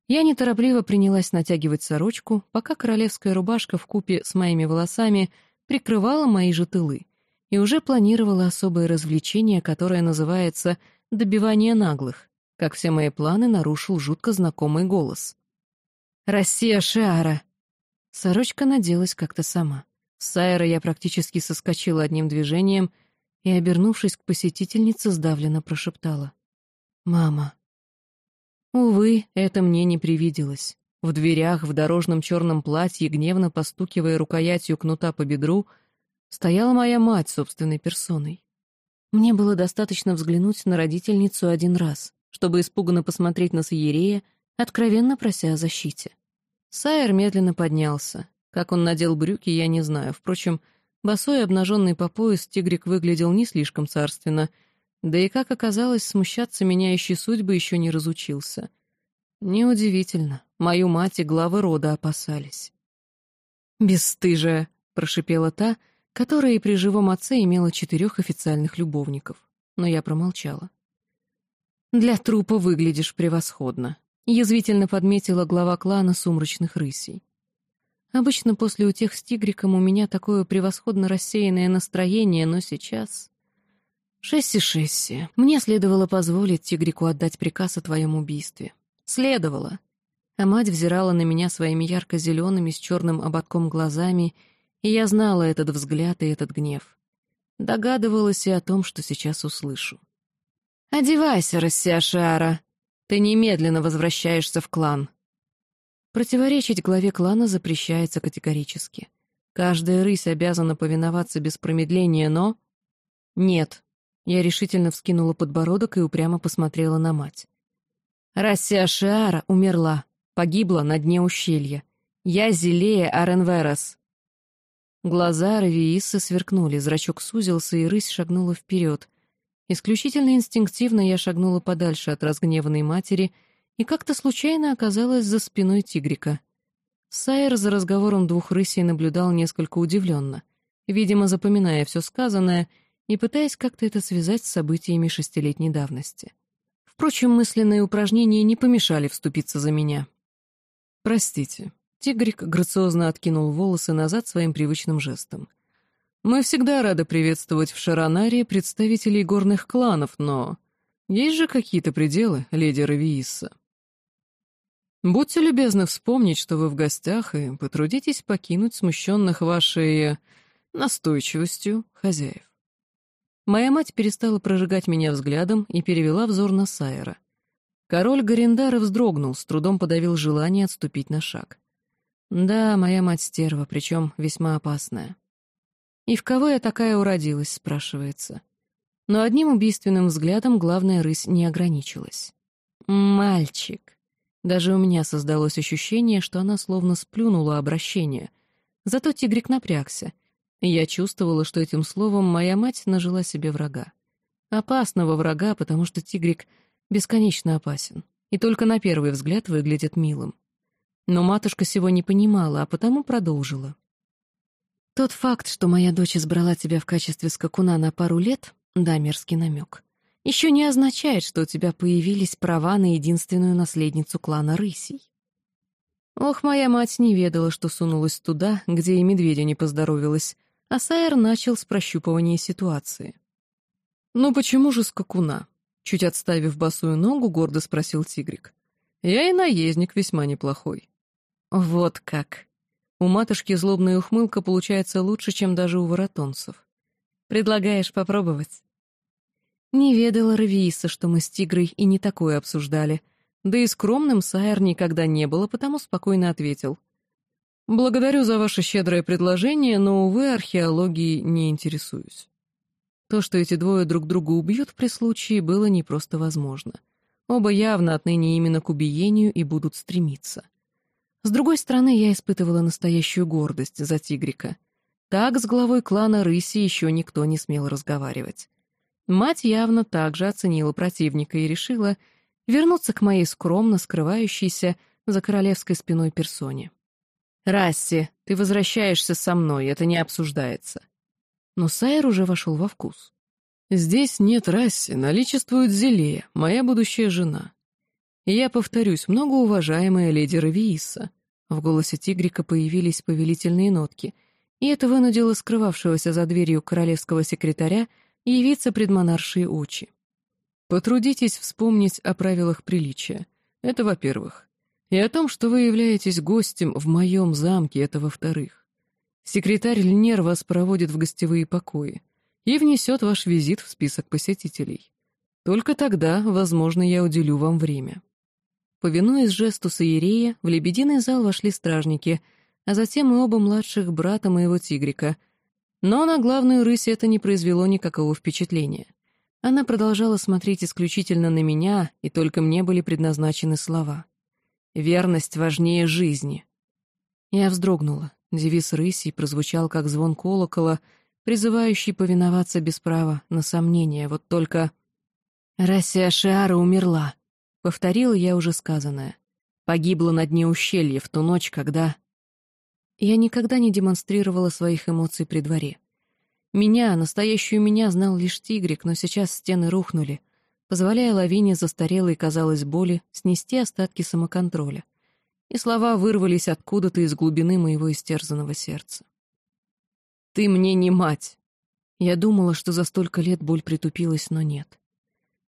Я неторопливо принялась натягивать сорочку, пока королевская рубашка в купе с моими волосами прикрывала мои же тылы, и уже планировала особое развлечение, которое называется «добивание наглых», как все мои планы нарушил жутко знакомый голос. «Россия Шиара!» Сорочка наделась как-то сама. С Сайра я практически соскочила одним движением и, обернувшись к посетительнице, сдавленно прошептала. «Мама». Увы, это мне не привиделось. В дверях, в дорожном черном платье, гневно постукивая рукоятью кнута по бедру, стояла моя мать собственной персоной. Мне было достаточно взглянуть на родительницу один раз, чтобы испуганно посмотреть на Саерея, откровенно прося о защите. Сайер медленно поднялся. Как он надел брюки, я не знаю. Впрочем, босой обнаженный по пояс тигрик выглядел не слишком царственно — да и, как оказалось, смущаться меняющей судьбы еще не разучился. Неудивительно, мою мать и главы рода опасались. «Бесстыжая!» — прошипела та, которая и при живом отце имела четырех официальных любовников. Но я промолчала. «Для трупа выглядишь превосходно», — язвительно подметила глава клана сумрачных рысей. Обычно после утех с тигриком у меня такое превосходно рассеянное настроение, но сейчас... «Шесси-шесси, мне следовало позволить Тигрику отдать приказ о твоем убийстве. Следовало». А мать взирала на меня своими ярко-зелеными с черным ободком глазами, и я знала этот взгляд и этот гнев. Догадывалась и о том, что сейчас услышу. «Одевайся, Рассиашиара! Ты немедленно возвращаешься в клан!» Противоречить главе клана запрещается категорически. Каждая рысь обязана повиноваться без промедления, но... Нет, я решительно вскинула подбородок и упрямо посмотрела на мать. Рассия Шиара умерла, погибла на дне ущелья. Я зелее Аренверас. Глаза Равиисы сверкнули, зрачок сузился, и рысь шагнула вперед. Исключительно инстинктивно я шагнула подальше от разгневанной матери и как-то случайно оказалась за спиной тигрика. Сайер за разговором двух рысей наблюдал несколько удивленно, видимо, запоминая все сказанное — и пытаясь как-то это связать с событиями шестилетней давности. Впрочем, мысленные упражнения не помешали вступиться за меня. «Простите». Тигрик грациозно откинул волосы назад своим привычным жестом. «Мы всегда рады приветствовать в Шаронарии представителей горных кланов, но... Есть же какие-то пределы, леди Равиисса. Будьте любезны вспомнить, что вы в гостях, и потрудитесь покинуть смущенных вашей... настойчивостью хозяев». Моя мать перестала прожигать меня взглядом и перевела взор на Сайера. Король Гарендара вздрогнул, с трудом подавил желание отступить на шаг. Да, моя мать стерва, причем весьма опасная. «И в кого я такая уродилась?» — спрашивается. Но одним убийственным взглядом главная рысь не ограничилась. «Мальчик». Даже у меня создалось ощущение, что она словно сплюнула обращение. Зато тигрик напрягся — я чувствовала, что этим словом моя мать нажила себе врага. Опасного врага, потому что тигрик бесконечно опасен и только на первый взгляд выглядит милым. Но матушка сего не понимала, а потому продолжила. Тот факт, что моя дочь избрала тебя в качестве скакуна на пару лет, да, мерзкий намек, еще не означает, что у тебя появились права на единственную наследницу клана рысей. Ох, моя мать не ведала, что сунулась туда, где и медведю не поздоровилась, а Сайер начал с прощупывания ситуации. «Ну почему же скакуна?» Чуть отставив босую ногу, гордо спросил тигрик. «Я и наездник весьма неплохой». «Вот как!» У матушки злобная ухмылка получается лучше, чем даже у воротонцев. «Предлагаешь попробовать?» Не ведала Равииса, что мы с тигрой и не такое обсуждали. Да и скромным Сайер никогда не было, потому спокойно ответил. «Благодарю за ваше щедрое предложение, но, увы, археологией не интересуюсь». То, что эти двое друг друга убьют при случае, было не просто возможно. Оба явно отныне именно к убиению и будут стремиться. С другой стороны, я испытывала настоящую гордость за тигрика. Так с главой клана Рыси еще никто не смел разговаривать. Мать явно также оценила противника и решила вернуться к моей скромно скрывающейся за королевской спиной персоне. «Расси, ты возвращаешься со мной, это не обсуждается». Но Сайер уже вошел во вкус. «Здесь нет раси, наличествует Зелея, моя будущая жена. Я повторюсь, многоуважаемая леди Равииса». В голосе тигрика появились повелительные нотки, и это вынудило скрывавшегося за дверью королевского секретаря явиться пред монаршие очи. Потрудитесь вспомнить о правилах приличия. Это во-первых. И о том, что вы являетесь гостем в моем замке, это во-вторых. Секретарь Льнер вас проводит в гостевые покои и внесет ваш визит в список посетителей. Только тогда, возможно, я уделю вам время. Повинуясь жесту Саирея, в лебединый зал вошли стражники, а затем и оба младших брата моего тигрика. Но на главную рысь это не произвело никакого впечатления. Она продолжала смотреть исключительно на меня, и только мне были предназначены слова. «Верность важнее жизни». Я вздрогнула. Девиз рыси прозвучал, как звон колокола, призывающий повиноваться без права на сомнение. Вот только... «Расия Шиара умерла», — повторила я уже сказанное. Погибла на дне ущелья в ту ночь, когда... Я никогда не демонстрировала своих эмоций при дворе. Меня, настоящую меня, знал лишь тигрик, но сейчас стены рухнули, позволяя лавине застарелой, казалось, боли снести остатки самоконтроля. И слова вырвались откуда-то из глубины моего истерзанного сердца. «Ты мне не мать!» Я думала, что за столько лет боль притупилась, но нет.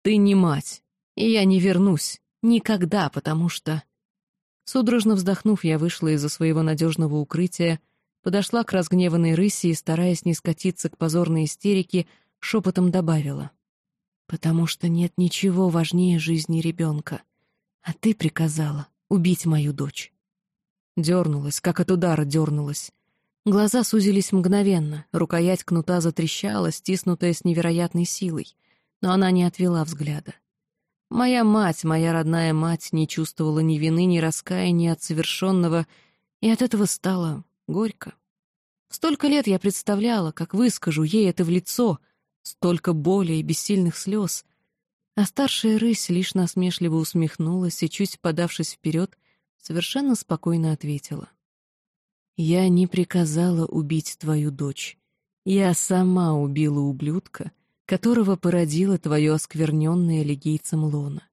«Ты не мать, и я не вернусь. Никогда, потому что...» Судорожно вздохнув, я вышла из-за своего надежного укрытия, подошла к разгневанной рыси и, стараясь не скатиться к позорной истерике, шепотом добавила. «Потому что нет ничего важнее жизни ребенка. А ты приказала убить мою дочь». Дернулась, как от удара дернулась. Глаза сузились мгновенно, рукоять кнута затрещала, стиснутая с невероятной силой, но она не отвела взгляда. Моя мать, моя родная мать, не чувствовала ни вины, ни раскаяния от совершенного, и от этого стало Горько. Столько лет я представляла, как выскажу ей это в лицо, столько боли и бессильных слез. А старшая рысь лишь насмешливо усмехнулась и, чуть подавшись вперед, совершенно спокойно ответила. «Я не приказала убить твою дочь. Я сама убила ублюдка, которого породила твое оскверненное легийцем лона.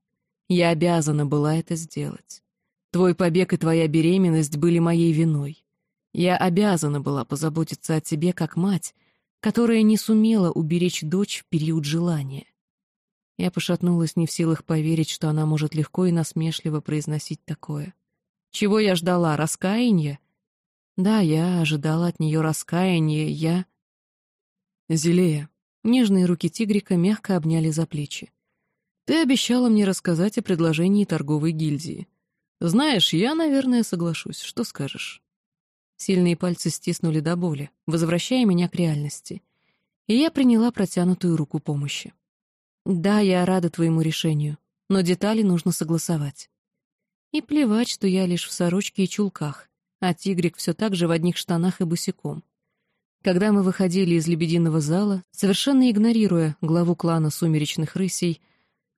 Я обязана была это сделать. Твой побег и твоя беременность были моей виной. Я обязана была позаботиться о тебе как мать, которая не сумела уберечь дочь в период желания. Я пошатнулась не в силах поверить, что она может легко и насмешливо произносить такое. Чего я ждала? Раскаяния? Да, я ожидала от нее раскаяния, я... Зелея. Нежные руки тигрика мягко обняли за плечи. Ты обещала мне рассказать о предложении торговой гильдии. Знаешь, я, наверное, соглашусь. Что скажешь? Сильные пальцы стиснули до боли, возвращая меня к реальности. И я приняла протянутую руку помощи. «Да, я рада твоему решению, но детали нужно согласовать». И плевать, что я лишь в сорочке и чулках, а тигрик все так же в одних штанах и босиком. Когда мы выходили из лебединого зала, совершенно игнорируя главу клана сумеречных рысей,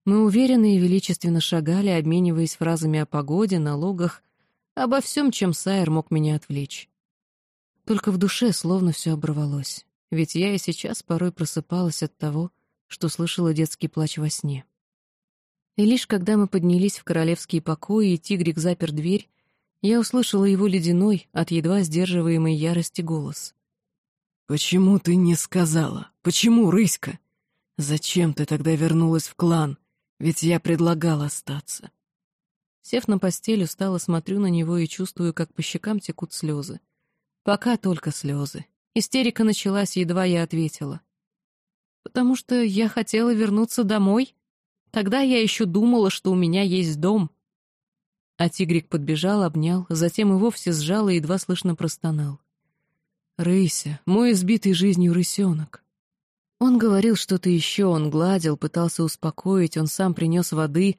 мы уверенно и величественно шагали, обмениваясь фразами о погоде, налогах, обо всем, чем Сайер мог меня отвлечь. Только в душе словно все оборвалось, ведь я и сейчас порой просыпалась от того, что слышала детский плач во сне. И лишь когда мы поднялись в королевские покои, и тигрик запер дверь, я услышала его ледяной, от едва сдерживаемой ярости голос. «Почему ты не сказала? Почему, рыська? Зачем ты тогда вернулась в клан? Ведь я предлагал остаться». Сев на постель, устало смотрю на него и чувствую, как по щекам текут слезы. Пока только слезы. Истерика началась, едва я ответила. «Потому что я хотела вернуться домой. Тогда я еще думала, что у меня есть дом». А тигрик подбежал, обнял, затем и вовсе сжал и едва слышно простонал. «Рыся, мой избитый жизнью рысенок». Он говорил что-то еще, он гладил, пытался успокоить, он сам принес воды,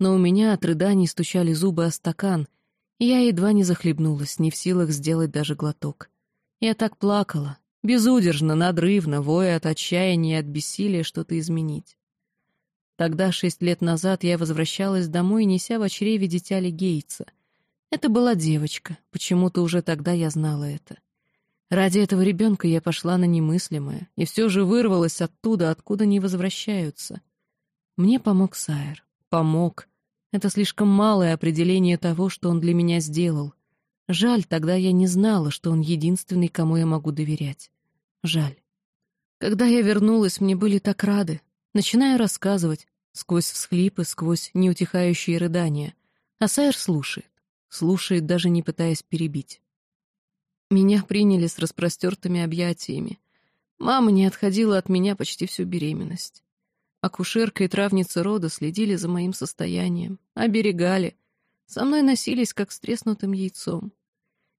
но у меня от рыданий стучали зубы о стакан — я едва не захлебнулась, не в силах сделать даже глоток. Я так плакала, безудержно, надрывно, воя от отчаяния и от бессилия что-то изменить. Тогда, шесть лет назад, я возвращалась домой, неся в чреве дитя Гейтса. Это была девочка, почему-то уже тогда я знала это. Ради этого ребенка я пошла на немыслимое, и все же вырвалась оттуда, откуда не возвращаются. Мне помог Сайер. Помог. Это слишком малое определение того, что он для меня сделал. Жаль, тогда я не знала, что он единственный, кому я могу доверять. Жаль. Когда я вернулась, мне были так рады. Начинаю рассказывать, сквозь всхлипы, сквозь неутихающие рыдания. А Сайер слушает. Слушает, даже не пытаясь перебить. Меня приняли с распростертыми объятиями. Мама не отходила от меня почти всю беременность. Акушерка и травница рода следили за моим состоянием, оберегали. Со мной носились, как с треснутым яйцом.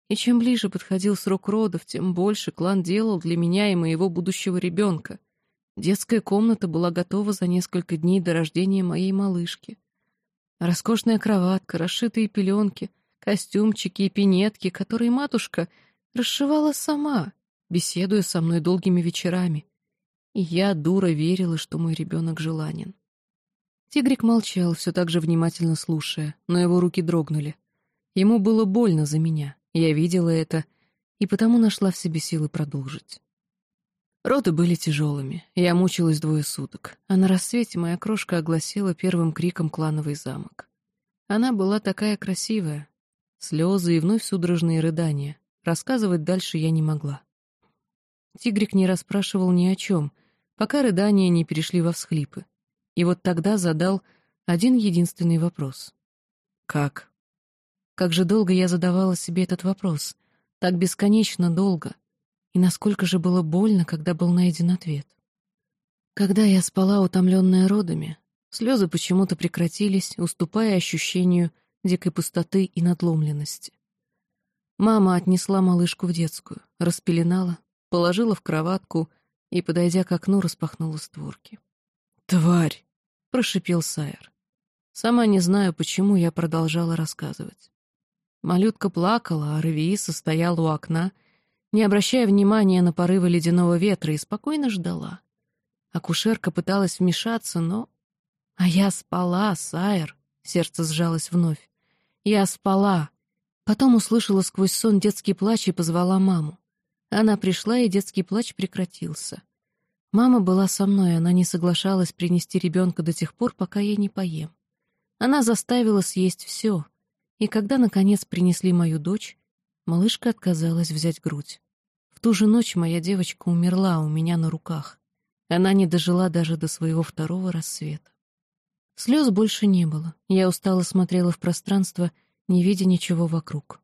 И чем ближе подходил срок родов, тем больше клан делал для меня и моего будущего ребенка. Детская комната была готова за несколько дней до рождения моей малышки. Роскошная кроватка, расшитые пеленки, костюмчики и пинетки, которые матушка расшивала сама, беседуя со мной долгими вечерами. И я, дура, верила, что мой ребенок желанен. Тигрик молчал, все так же внимательно слушая, но его руки дрогнули. Ему было больно за меня, я видела это, и потому нашла в себе силы продолжить. Роды были тяжелыми, я мучилась двое суток, а на рассвете моя крошка огласила первым криком клановый замок. Она была такая красивая. Слезы и вновь судорожные рыдания. Рассказывать дальше я не могла. Тигрик не расспрашивал ни о чем, пока рыдания не перешли во всхлипы. И вот тогда задал один единственный вопрос. «Как?» Как же долго я задавала себе этот вопрос. Так бесконечно долго. И насколько же было больно, когда был найден ответ. Когда я спала, утомленная родами, слезы почему-то прекратились, уступая ощущению дикой пустоты и надломленности. Мама отнесла малышку в детскую, распеленала, положила в кроватку и, подойдя к окну, распахнула створки. «Тварь!» — прошипел Сайер. Сама не знаю, почему я продолжала рассказывать. Малютка плакала, а Равииса стояла у окна, не обращая внимания на порывы ледяного ветра, и спокойно ждала. Акушерка пыталась вмешаться, но... А я спала, Сайер, сердце сжалось вновь. Я спала, Потом услышала сквозь сон детский плач и позвала маму. Она пришла, и детский плач прекратился. Мама была со мной, она не соглашалась принести ребенка до тех пор, пока я не поем. Она заставила съесть все, и когда, наконец, принесли мою дочь, малышка отказалась взять грудь. В ту же ночь моя девочка умерла у меня на руках. Она не дожила даже до своего второго рассвета. Слез больше не было. Я устало смотрела в пространство — не видя ничего вокруг.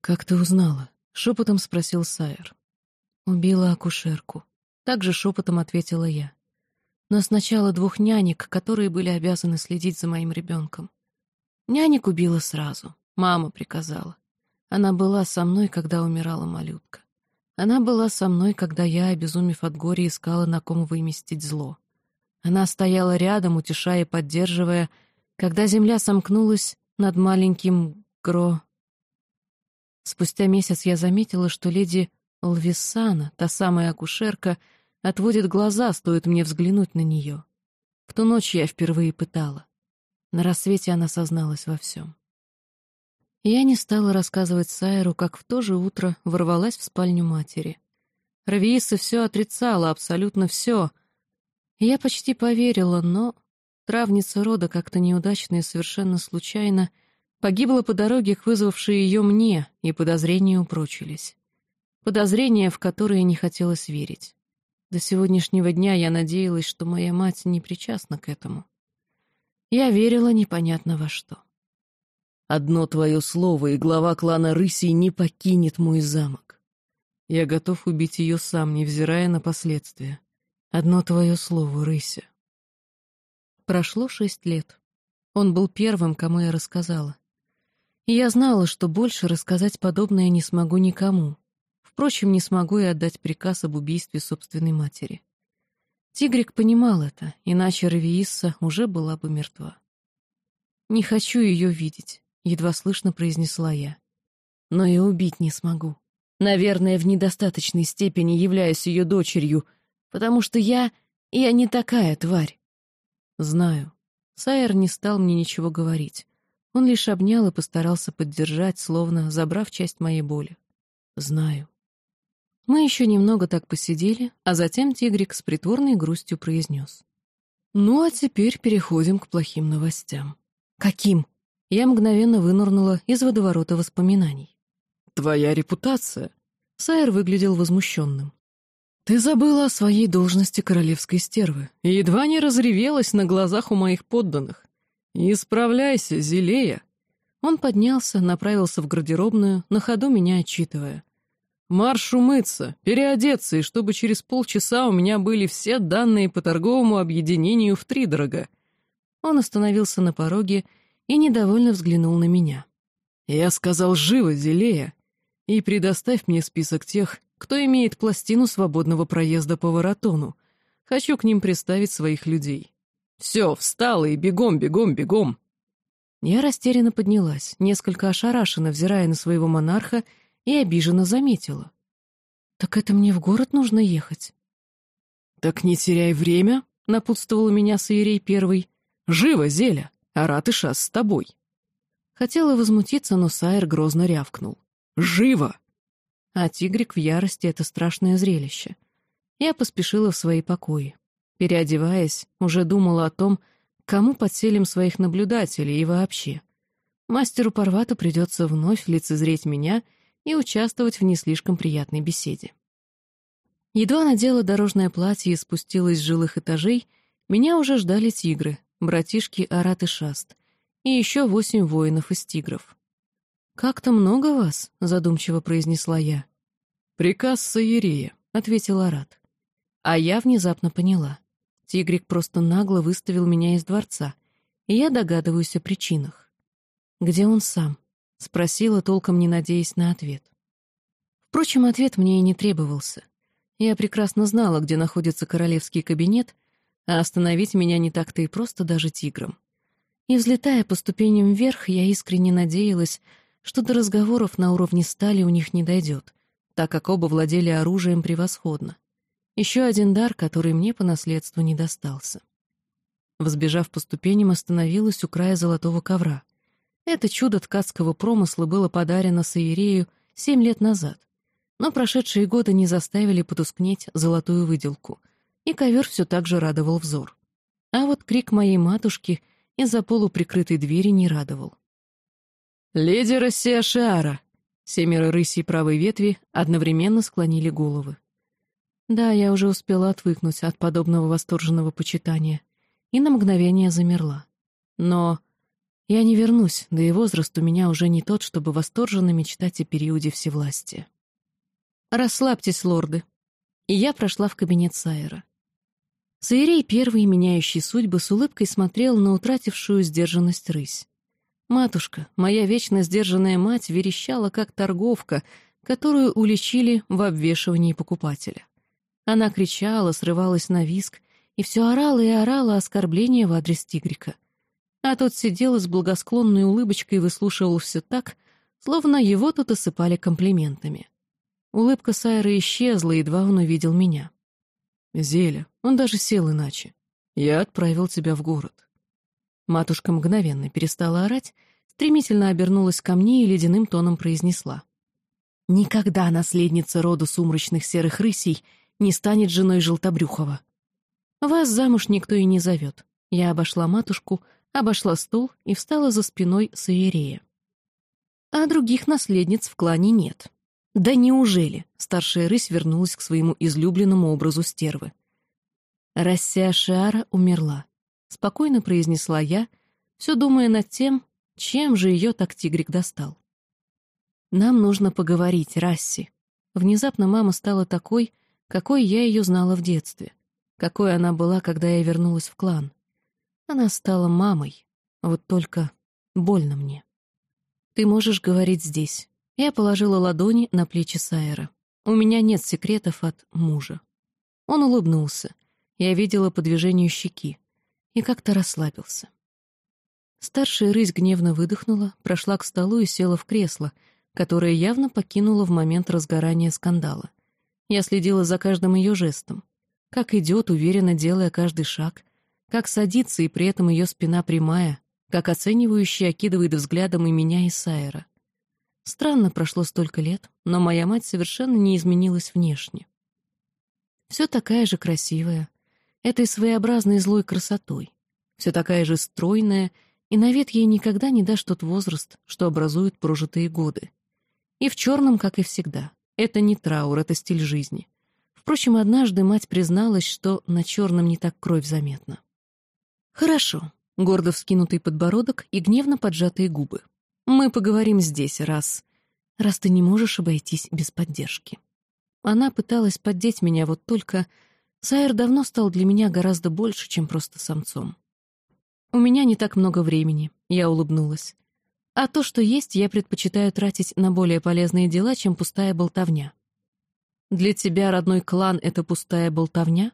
«Как ты узнала?» — шепотом спросил Сайер. «Убила акушерку». Также шепотом ответила я. Но сначала двух нянек, которые были обязаны следить за моим ребенком. Нянек убила сразу. Мама приказала. Она была со мной, когда умирала малютка. Она была со мной, когда я, обезумев от горя, искала, на ком выместить зло. Она стояла рядом, утешая и поддерживая. Когда земля сомкнулась, над маленьким Гро. Спустя месяц я заметила, что леди Лвисана, та самая акушерка, отводит глаза, стоит мне взглянуть на нее. В ту ночь я впервые пытала. На рассвете она созналась во всем. Я не стала рассказывать Сайру, как в то же утро ворвалась в спальню матери. Равииса все отрицала, абсолютно все. Я почти поверила, но Травница рода как-то неудачно и совершенно случайно погибла по дороге, к вызвавшей ее мне, и подозрения упрочились. Подозрения, в которые не хотелось верить. До сегодняшнего дня я надеялась, что моя мать не причастна к этому. Я верила непонятно во что. «Одно твое слово, и глава клана Рысей не покинет мой замок. Я готов убить ее сам, невзирая на последствия. Одно твое слово, Рыся». Прошло шесть лет. Он был первым, кому я рассказала. И я знала, что больше рассказать подобное не смогу никому. Впрочем, не смогу и отдать приказ об убийстве собственной матери. Тигрик понимал это, иначе Равиисса уже была бы мертва. «Не хочу ее видеть», — едва слышно произнесла я. «Но и убить не смогу. Наверное, в недостаточной степени являюсь ее дочерью, потому что я... я не такая тварь. «Знаю». Сайер не стал мне ничего говорить. Он лишь обнял и постарался поддержать, словно забрав часть моей боли. «Знаю». Мы еще немного так посидели, а затем тигрик с притворной грустью произнес. «Ну, а теперь переходим к плохим новостям». «Каким?» Я мгновенно вынырнула из водоворота воспоминаний. «Твоя репутация». Сайер выглядел возмущенным. «Ты забыла о своей должности королевской стервы и едва не разревелась на глазах у моих подданных. Исправляйся, Зелея!» Он поднялся, направился в гардеробную, на ходу меня отчитывая. «Марш умыться, переодеться, и чтобы через полчаса у меня были все данные по торговому объединению в втридорога». Он остановился на пороге и недовольно взглянул на меня. «Я сказал живо, Зелея, и предоставь мне список тех, кто имеет пластину свободного проезда по воротону. Хочу к ним представить своих людей. Все, встала и бегом, бегом, бегом!» Я растерянно поднялась, несколько ошарашенно взирая на своего монарха, и обиженно заметила. «Так это мне в город нужно ехать?» «Так не теряй время», — напутствовал меня Саирей Первый. «Живо, Зеля, Арат и Шас с тобой». Хотела возмутиться, но Сайр грозно рявкнул. «Живо!» А тигрик в ярости — это страшное зрелище. Я поспешила в свои покои. Переодеваясь, уже думала о том, кому подселим своих наблюдателей и вообще. Мастеру Парвату придется вновь лицезреть меня и участвовать в не слишком приятной беседе. Едва надела дорожное платье и спустилась с жилых этажей, меня уже ждали тигры, братишки Арат и Шаст, и еще восемь воинов из тигров. «Как-то много вас», — задумчиво произнесла я. «Приказ Саерея», — ответил Арат. А я внезапно поняла. Тигрик просто нагло выставил меня из дворца, и я догадываюсь о причинах. «Где он сам?» — спросила, толком не надеясь на ответ. Впрочем, ответ мне и не требовался. Я прекрасно знала, где находится королевский кабинет, а остановить меня не так-то и просто даже тигром. И, взлетая по ступеням вверх, я искренне надеялась, что до разговоров на уровне стали у них не дойдет, так как оба владели оружием превосходно. Еще один дар, который мне по наследству не достался. Взбежав по ступеням, остановилась у края золотого ковра. Это чудо ткацкого промысла было подарено Саирею семь лет назад, но прошедшие годы не заставили потускнеть золотую выделку, и ковер все так же радовал взор. А вот крик моей матушки из-за полуприкрытой двери не радовал. «Леди Россия Шиара!» Семеро рысей правой ветви одновременно склонили головы. Да, я уже успела отвыкнуть от подобного восторженного почитания и на мгновение замерла. Но я не вернусь, да и возраст у меня уже не тот, чтобы восторженно мечтать о периоде всевластия. «Расслабьтесь, лорды!» И я прошла в кабинет Сайера. Саирей, первый, меняющий судьбы, с улыбкой смотрел на утратившую сдержанность рысь. Матушка, моя вечно сдержанная мать, верещала, как торговка, которую уличили в обвешивании покупателя. Она кричала, срывалась на виск и все орала и орала оскорбления в адрес тигрика. А тот сидел с благосклонной улыбочкой и выслушивал все так, словно его тут осыпали комплиментами. Улыбка Сайры исчезла, едва он увидел меня. «Зеля, он даже сел иначе. Я отправил тебя в город. Матушка мгновенно перестала орать, стремительно обернулась ко мне и ледяным тоном произнесла. «Никогда наследница рода сумрачных серых рысей не станет женой Желтобрюхова. Вас замуж никто и не зовет. Я обошла матушку, обошла стул и встала за спиной Саерея. А других наследниц в клане нет. Да неужели? Старшая рысь вернулась к своему излюбленному образу стервы. Рассия Шиара умерла. — спокойно произнесла я, все думая над тем, чем же ее так тигрик достал. «Нам нужно поговорить, Расси». Внезапно мама стала такой, какой я ее знала в детстве, какой она была, когда я вернулась в клан. Она стала мамой, вот только больно мне. «Ты можешь говорить здесь». Я положила ладони на плечи Сайера. «У меня нет секретов от мужа». Он улыбнулся. Я видела по движению щеки и как-то расслабился. Старшая рысь гневно выдохнула, прошла к столу и села в кресло, которое явно покинула в момент разгорания скандала. Я следила за каждым ее жестом. Как идет, уверенно делая каждый шаг, как садится, и при этом ее спина прямая, как оценивающая окидывает взглядом и меня, и Сайера. Странно, прошло столько лет, но моя мать совершенно не изменилась внешне. Все такая же красивая, этой своеобразной злой красотой, все такая же стройная, и на вид ей никогда не дашь тот возраст, что образуют прожитые годы. И в черном, как и всегда. Это не траур, это стиль жизни. Впрочем, однажды мать призналась, что на черном не так кровь заметна. «Хорошо», — гордо вскинутый подбородок и гневно поджатые губы. «Мы поговорим здесь, раз... раз ты не можешь обойтись без поддержки». Она пыталась поддеть меня, вот только... Сайер давно стал для меня гораздо больше, чем просто самцом. «У меня не так много времени», — я улыбнулась. «А то, что есть, я предпочитаю тратить на более полезные дела, чем пустая болтовня. «Для тебя родной клан — это пустая болтовня?»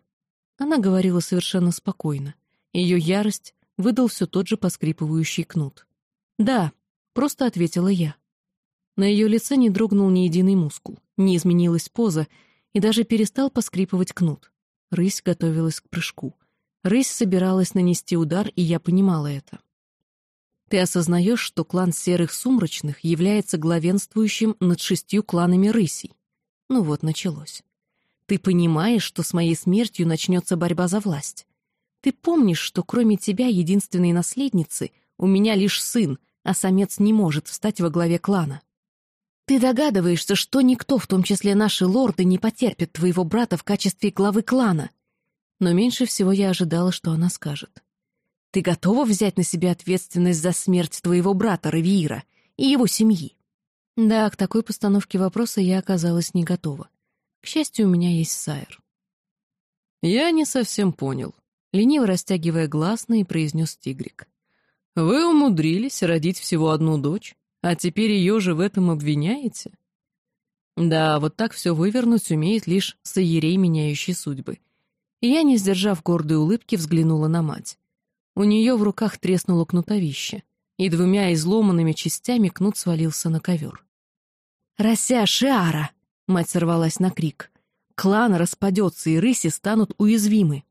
Она говорила совершенно спокойно. Ее ярость выдал все тот же поскрипывающий кнут. «Да», — просто ответила я. На ее лице не дрогнул ни единый мускул, не изменилась поза, и даже перестал поскрипывать кнут. Рысь готовилась к прыжку. Рысь собиралась нанести удар, и я понимала это. Ты осознаешь, что клан Серых Сумрачных является главенствующим над шестью кланами рысей. Ну вот, началось. Ты понимаешь, что с моей смертью начнется борьба за власть. Ты помнишь, что кроме тебя, единственной наследницы, у меня лишь сын, а самец не может встать во главе клана. Ты догадываешься, что никто, в том числе наши лорды, не потерпит твоего брата в качестве главы клана. Но меньше всего я ожидала, что она скажет. Ты готова взять на себя ответственность за смерть твоего брата Равиира и его семьи? Да, к такой постановке вопроса я оказалась не готова. К счастью, у меня есть Сайер. «Я не совсем понял», — лениво растягивая гласные, произнес Тигрик. «Вы умудрились родить всего одну дочь, а теперь ее же в этом обвиняете?» Да, вот так все вывернуть умеет лишь саерей, меняющий судьбы. Я, не сдержав гордой улыбки, взглянула на мать. У нее в руках треснуло кнутовище и двумя изломанными частями кнут свалился на ковер. «Рося, Шиара!» — мать сорвалась на крик. «Клан распадется, и рыси станут уязвимы.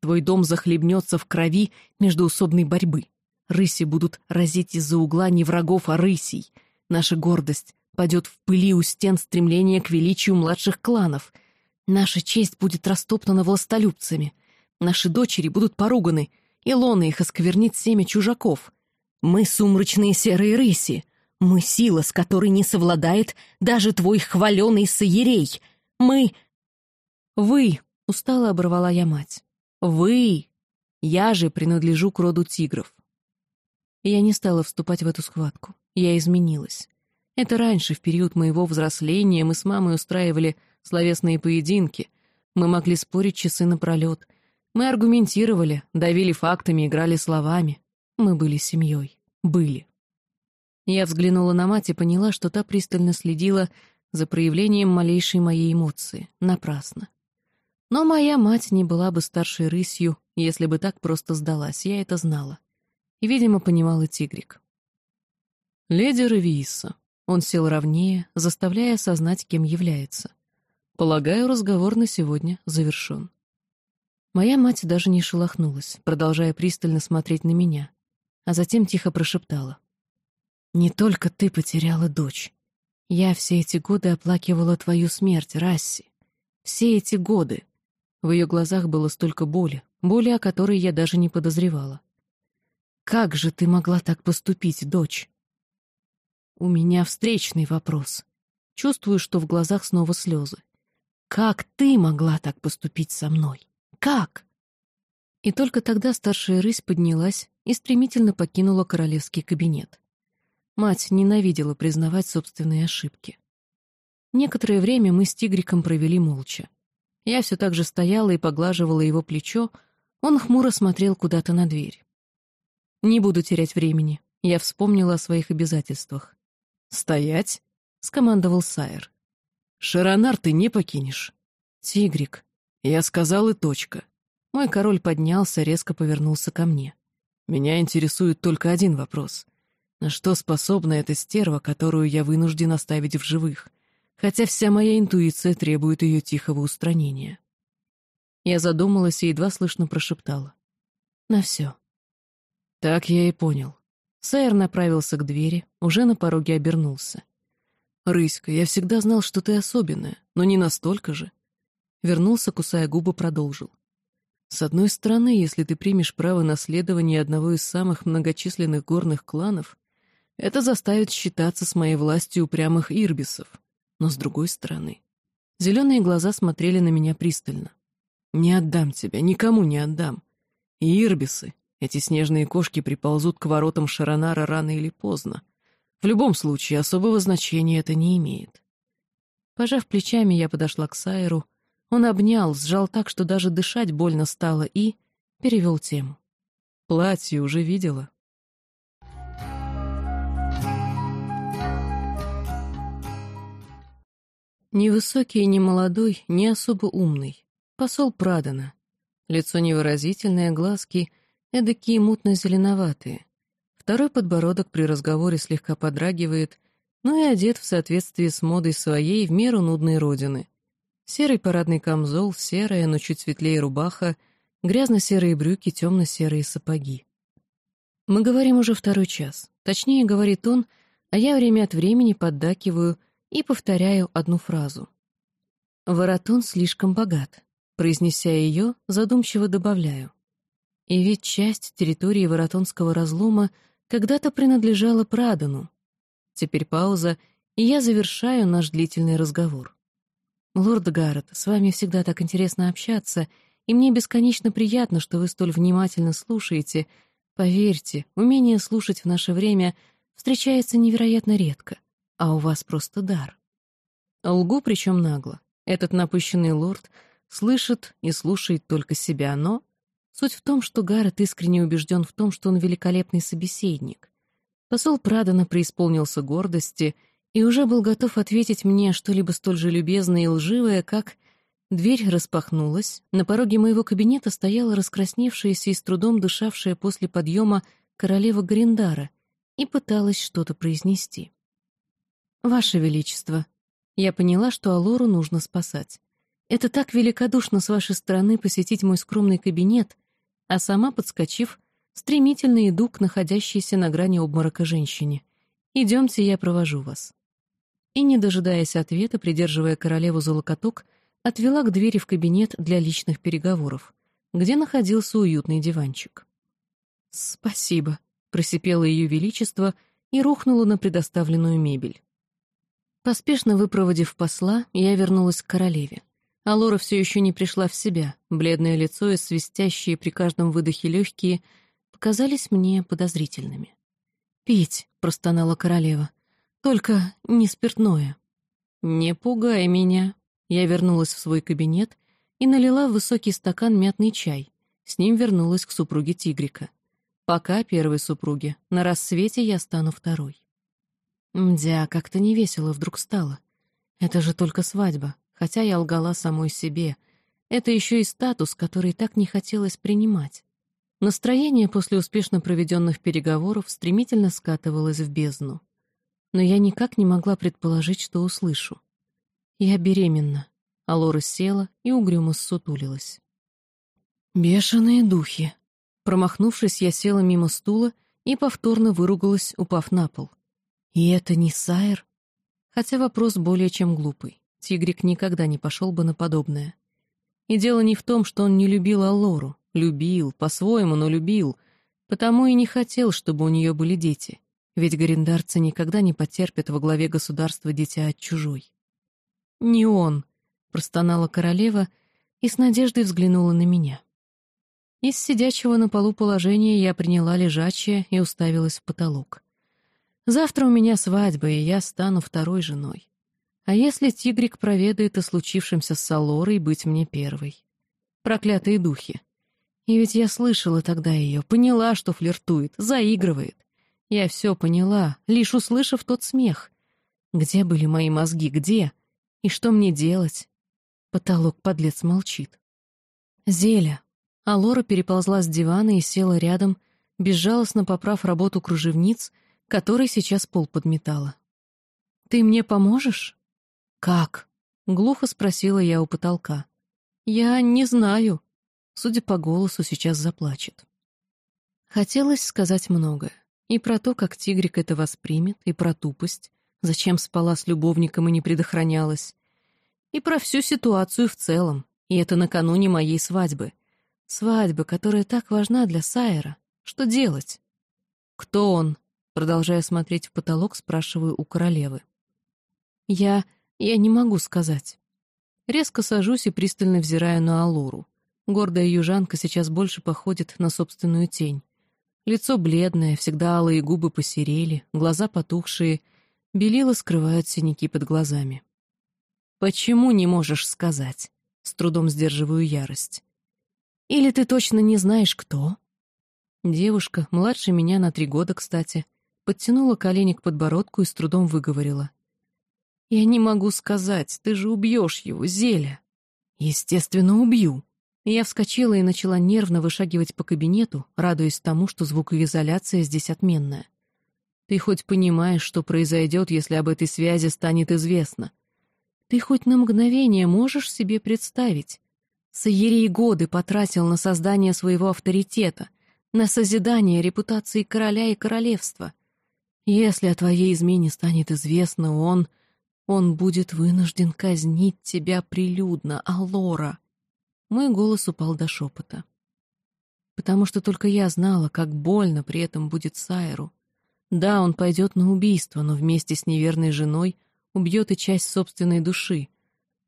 Твой дом захлебнется в крови междуусобной борьбы. Рыси будут разить из-за угла не врагов, а рысей. Наша гордость падет в пыли у стен стремления к величию младших кланов. Наша честь будет растоптана властолюбцами. Наши дочери будут поруганы, и лона их осквернит семя чужаков. Мы сумрачные серые рыси. Мы сила, с которой не совладает даже твой хваленый саерей. Мы... Вы, — устало оборвала я мать. Вы! Я же принадлежу к роду тигров. Я не стала вступать в эту схватку. Я изменилась. Это раньше, в период моего взросления, мы с мамой устраивали словесные поединки. Мы могли спорить часы напролет. Мы аргументировали, давили фактами, играли словами. Мы были семьей. Были. Я взглянула на мать и поняла, что та пристально следила за проявлением малейшей моей эмоции. Напрасно. Но моя мать не была бы старшей рысью, если бы так просто сдалась, я это знала. И, видимо, понимал и Тигрик. «Леди Равииса». Он сел ровнее, заставляя осознать, кем является. «Полагаю, разговор на сегодня завершен». Моя мать даже не шелохнулась, продолжая пристально смотреть на меня а затем тихо прошептала. «Не только ты потеряла дочь. Я все эти годы оплакивала твою смерть, Расси. Все эти годы». В ее глазах было столько боли, боли, о которой я даже не подозревала. «Как же ты могла так поступить, дочь?» «У меня встречный вопрос. Чувствую, что в глазах снова слезы. Как ты могла так поступить со мной? Как?» И только тогда старшая рысь поднялась и стремительно покинула королевский кабинет. Мать ненавидела признавать собственные ошибки. Некоторое время мы с Тигриком провели молча. Я все так же стояла и поглаживала его плечо, он хмуро смотрел куда-то на дверь. «Не буду терять времени», — я вспомнила о своих обязательствах. «Стоять!» — скомандовал Сайер. «Шаронар ты не покинешь». «Тигрик». «Я сказал и точка». Мой король поднялся, резко повернулся ко мне. Меня интересует только один вопрос. На что способна эта стерва, которую я вынужден оставить в живых, хотя вся моя интуиция требует ее тихого устранения? Я задумалась и едва слышно прошептала. На все. Так я и понял. Сайер направился к двери, уже на пороге обернулся. «Рыська, я всегда знал, что ты особенная, но не настолько же». Вернулся, кусая губы, продолжил. «С одной стороны, если ты примешь право наследования одного из самых многочисленных горных кланов, это заставит считаться с моей властью упрямых ирбисов. Но с другой стороны...» Зеленые глаза смотрели на меня пристально. «Не отдам тебя, никому не отдам. И ирбисы, эти снежные кошки приползут к воротам Шаронара рано или поздно. В любом случае, особого значения это не имеет. Пожав плечами, я подошла к Сайру. Он обнял, сжал так, что даже дышать больно стало, и перевел тему. «Платье уже видела?» Невысокий не молодой, не особо умный. Посол Прадана. Лицо невыразительное, глазки эдакие мутно-зеленоватые. Второй подбородок при разговоре слегка подрагивает, но и одет в соответствии с модой своей в меру нудной родины. Серый парадный камзол, серая, но чуть светлее рубаха, грязно-серые брюки, темно-серые сапоги. Мы говорим уже второй час. Точнее, говорит он, а я время от времени поддакиваю и повторяю одну фразу. «Воротун слишком богат», произнеся ее, задумчиво добавляю. И ведь часть территории Воротонского разлома когда-то принадлежала Прадану. Теперь пауза, и я завершаю наш длительный разговор. «Лорд Гаррет, с вами всегда так интересно общаться, и мне бесконечно приятно, что вы столь внимательно слушаете. Поверьте, умение слушать в наше время встречается невероятно редко, а у вас просто дар». Лгу причем нагло. Этот напыщенный лорд слышит и слушает только себя, но Суть в том, что Гаррет искренне убежден в том, что он великолепный собеседник. Посол Прадана преисполнился гордости и уже был готов ответить мне что-либо столь же любезное и лживое, как... Дверь распахнулась, на пороге моего кабинета стояла раскрасневшаяся и с трудом дышавшая после подъема королева Гриндара и пыталась что-то произнести. «Ваше Величество, я поняла, что Алору нужно спасать. Это так великодушно с вашей стороны посетить мой скромный кабинет, а сама, подскочив, стремительно иду к находящейся на грани обморока женщине. «Идемте, я провожу вас». И, не дожидаясь ответа, придерживая королеву за локоток, отвела к двери в кабинет для личных переговоров, где находился уютный диванчик. «Спасибо», — просипело ее величество и рухнуло на предоставленную мебель. Поспешно выпроводив посла, я вернулась к королеве. А Лора все еще не пришла в себя. Бледное лицо и свистящие при каждом выдохе легкие показались мне подозрительными. «Пить», — простонала королева, — «только не спиртное». «Не пугай меня». Я вернулась в свой кабинет и налила в высокий стакан мятный чай. С ним вернулась к супруге Тигрика. Пока первой супруге, на рассвете я стану второй. Мдя, как-то невесело вдруг стало. Это же только свадьба, хотя я лгала самой себе. Это еще и статус, который так не хотелось принимать. Настроение после успешно проведенных переговоров стремительно скатывалось в бездну. Но я никак не могла предположить, что услышу. Я беременна. А Лора села и угрюмо ссутулилась. «Бешеные духи!» Промахнувшись, я села мимо стула и повторно выругалась, упав на пол. «И это не Сайр?» Хотя вопрос более чем глупый. Тигрик никогда не пошел бы на подобное. И дело не в том, что он не любил Аллору. Любил, по-своему, но любил. Потому и не хотел, чтобы у нее были дети. Ведь горендарцы никогда не потерпят во главе государства дитя от чужой. «Не он», — простонала королева и с надеждой взглянула на меня. Из сидячего на полу положения я приняла лежачее и уставилась в потолок. Завтра у меня свадьба, и я стану второй женой. А если тигрик проведает о случившемся с Салорой, быть мне первой? Проклятые духи. И ведь я слышала тогда ее, поняла, что флиртует, заигрывает. Я все поняла, лишь услышав тот смех. Где были мои мозги, где? И что мне делать? Потолок подлец молчит. Зеля. А Лора переползла с дивана и села рядом, безжалостно поправ работу кружевниц, которой сейчас пол подметала. «Ты мне поможешь?» «Как?» — глухо спросила я у потолка. «Я не знаю». Судя по голосу, сейчас заплачет. Хотелось сказать многое. И про то, как тигрик это воспримет, и про тупость, зачем спала с любовником и не предохранялась. И про всю ситуацию в целом, и это накануне моей свадьбы. Свадьбы, которая так важна для Сайера. Что делать? «Кто он?» Продолжая смотреть в потолок, спрашиваю у королевы. «Я... я не могу сказать». Резко сажусь и пристально взираю на Алуру. Гордая южанка сейчас больше походит на собственную тень. Лицо бледное, всегда алые губы посерели, глаза потухшие, белила скрывают синяки под глазами. «Почему не можешь сказать?» С трудом сдерживаю ярость. «Или ты точно не знаешь, кто?» Девушка, младше меня на три года, кстати, подтянула колени к подбородку и с трудом выговорила. «Я не могу сказать, ты же убьешь его, Зеля!» «Естественно, убью!» Я вскочила и начала нервно вышагивать по кабинету, радуясь тому, что звукоизоляция здесь отменная. «Ты хоть понимаешь, что произойдет, если об этой связи станет известно? Ты хоть на мгновение можешь себе представить? Саерей годы потратил на создание своего авторитета, на созидание репутации короля и королевства. Если о твоей измене станет известно, он... Он будет вынужден казнить тебя прилюдно, Алора. Мой голос упал до шепота. Потому что только я знала, как больно при этом будет Сайру. Да, он пойдет на убийство, но вместе с неверной женой убьет и часть собственной души.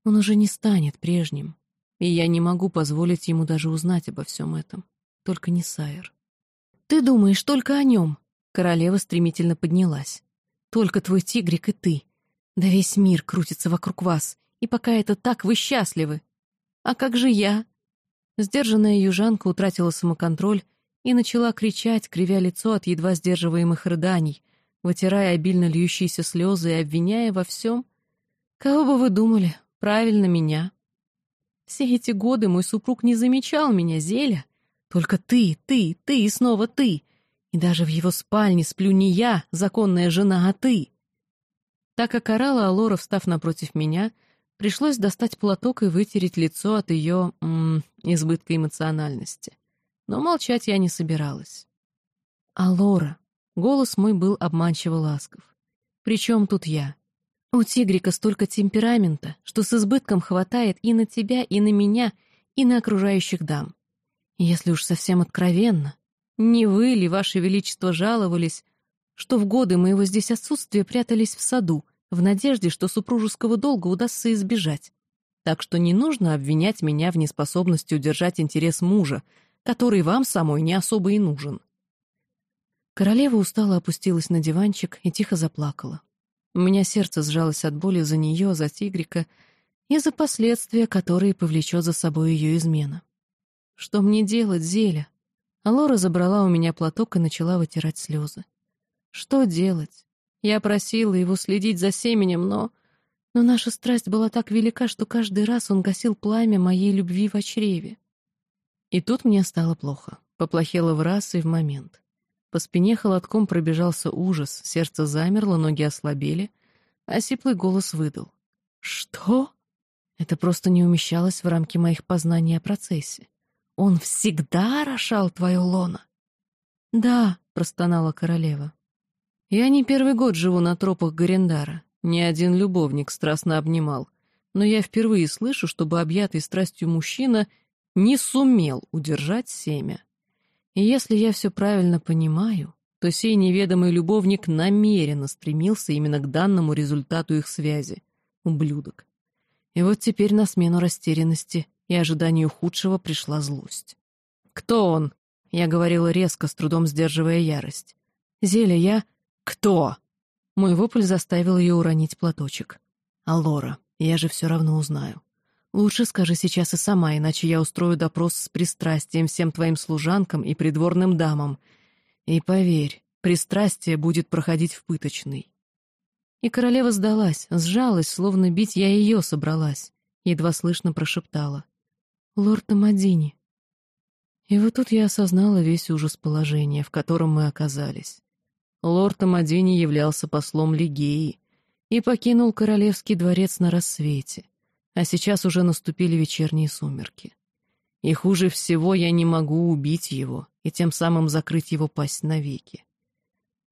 Он уже не станет прежним. И я не могу позволить ему даже узнать обо всем этом. Только не Сайр. «Ты думаешь только о нем!» Королева стремительно поднялась. «Только твой тигрик и ты. Да весь мир крутится вокруг вас, и пока это так, вы счастливы. А как же я?» Сдержанная южанка утратила самоконтроль и начала кричать, кривя лицо от едва сдерживаемых рыданий, вытирая обильно льющиеся слезы и обвиняя во всем. «Кого бы вы думали? Правильно, меня. Все эти годы мой супруг не замечал меня, Зеля. Только ты, ты, ты и снова ты. И даже в его спальне сплю не я, законная жена, а ты. Так как орала Алора, встав напротив меня, пришлось достать платок и вытереть лицо от ее м -м, избытка эмоциональности. Но молчать я не собиралась. «Алора», — голос мой был обманчиво ласков. «Причем тут я? У тигрика столько темперамента, что с избытком хватает и на тебя, и на меня, и на окружающих дам. Если уж совсем откровенно, не вы ли, Ваше Величество, жаловались, что в годы моего здесь отсутствия прятались в саду, в надежде, что супружеского долга удастся избежать? Так что не нужно обвинять меня в неспособности удержать интерес мужа, который вам самой не особо и нужен. Королева устало опустилась на диванчик и тихо заплакала. У меня сердце сжалось от боли за нее, за тигрика и за последствия, которые повлечет за собой ее измена. Что мне делать, Зеля? А Лора забрала у меня платок и начала вытирать слезы. Что делать? Я просила его следить за семенем, но... Но наша страсть была так велика, что каждый раз он гасил пламя моей любви в чреве. И тут мне стало плохо. Поплохело в раз и в момент. По спине холодком пробежался ужас, сердце замерло, ноги ослабели, а сиплый голос выдал. «Что?» Это просто не умещалось в рамки моих познаний о процессе. Он всегда орошал твою лоно?» «Да», — простонала королева. «Я не первый год живу на тропах Гарендара. Ни один любовник страстно обнимал. Но я впервые слышу, чтобы объятый страстью мужчина не сумел удержать семя. И если я все правильно понимаю, то сей неведомый любовник намеренно стремился именно к данному результату их связи. Ублюдок. И вот теперь на смену растерянности и ожиданию худшего пришла злость. «Кто он?» — я говорила резко, с трудом сдерживая ярость. «Зеля, я...» «Кто?» Мой вопль заставил ее уронить платочек. «Алора, я же все равно узнаю. Лучше скажи сейчас и сама, иначе я устрою допрос с пристрастием всем твоим служанкам и придворным дамам. И поверь, пристрастие будет проходить в пыточный». И королева сдалась, сжалась, словно бить я ее собралась. Едва слышно прошептала лорд Амадини. И вот тут я осознала весь ужас положения, в котором мы оказались. Лорд Амадини являлся послом Лигеи и покинул королевский дворец на рассвете, а сейчас уже наступили вечерние сумерки. И хуже всего я не могу убить его и тем самым закрыть его пасть навеки.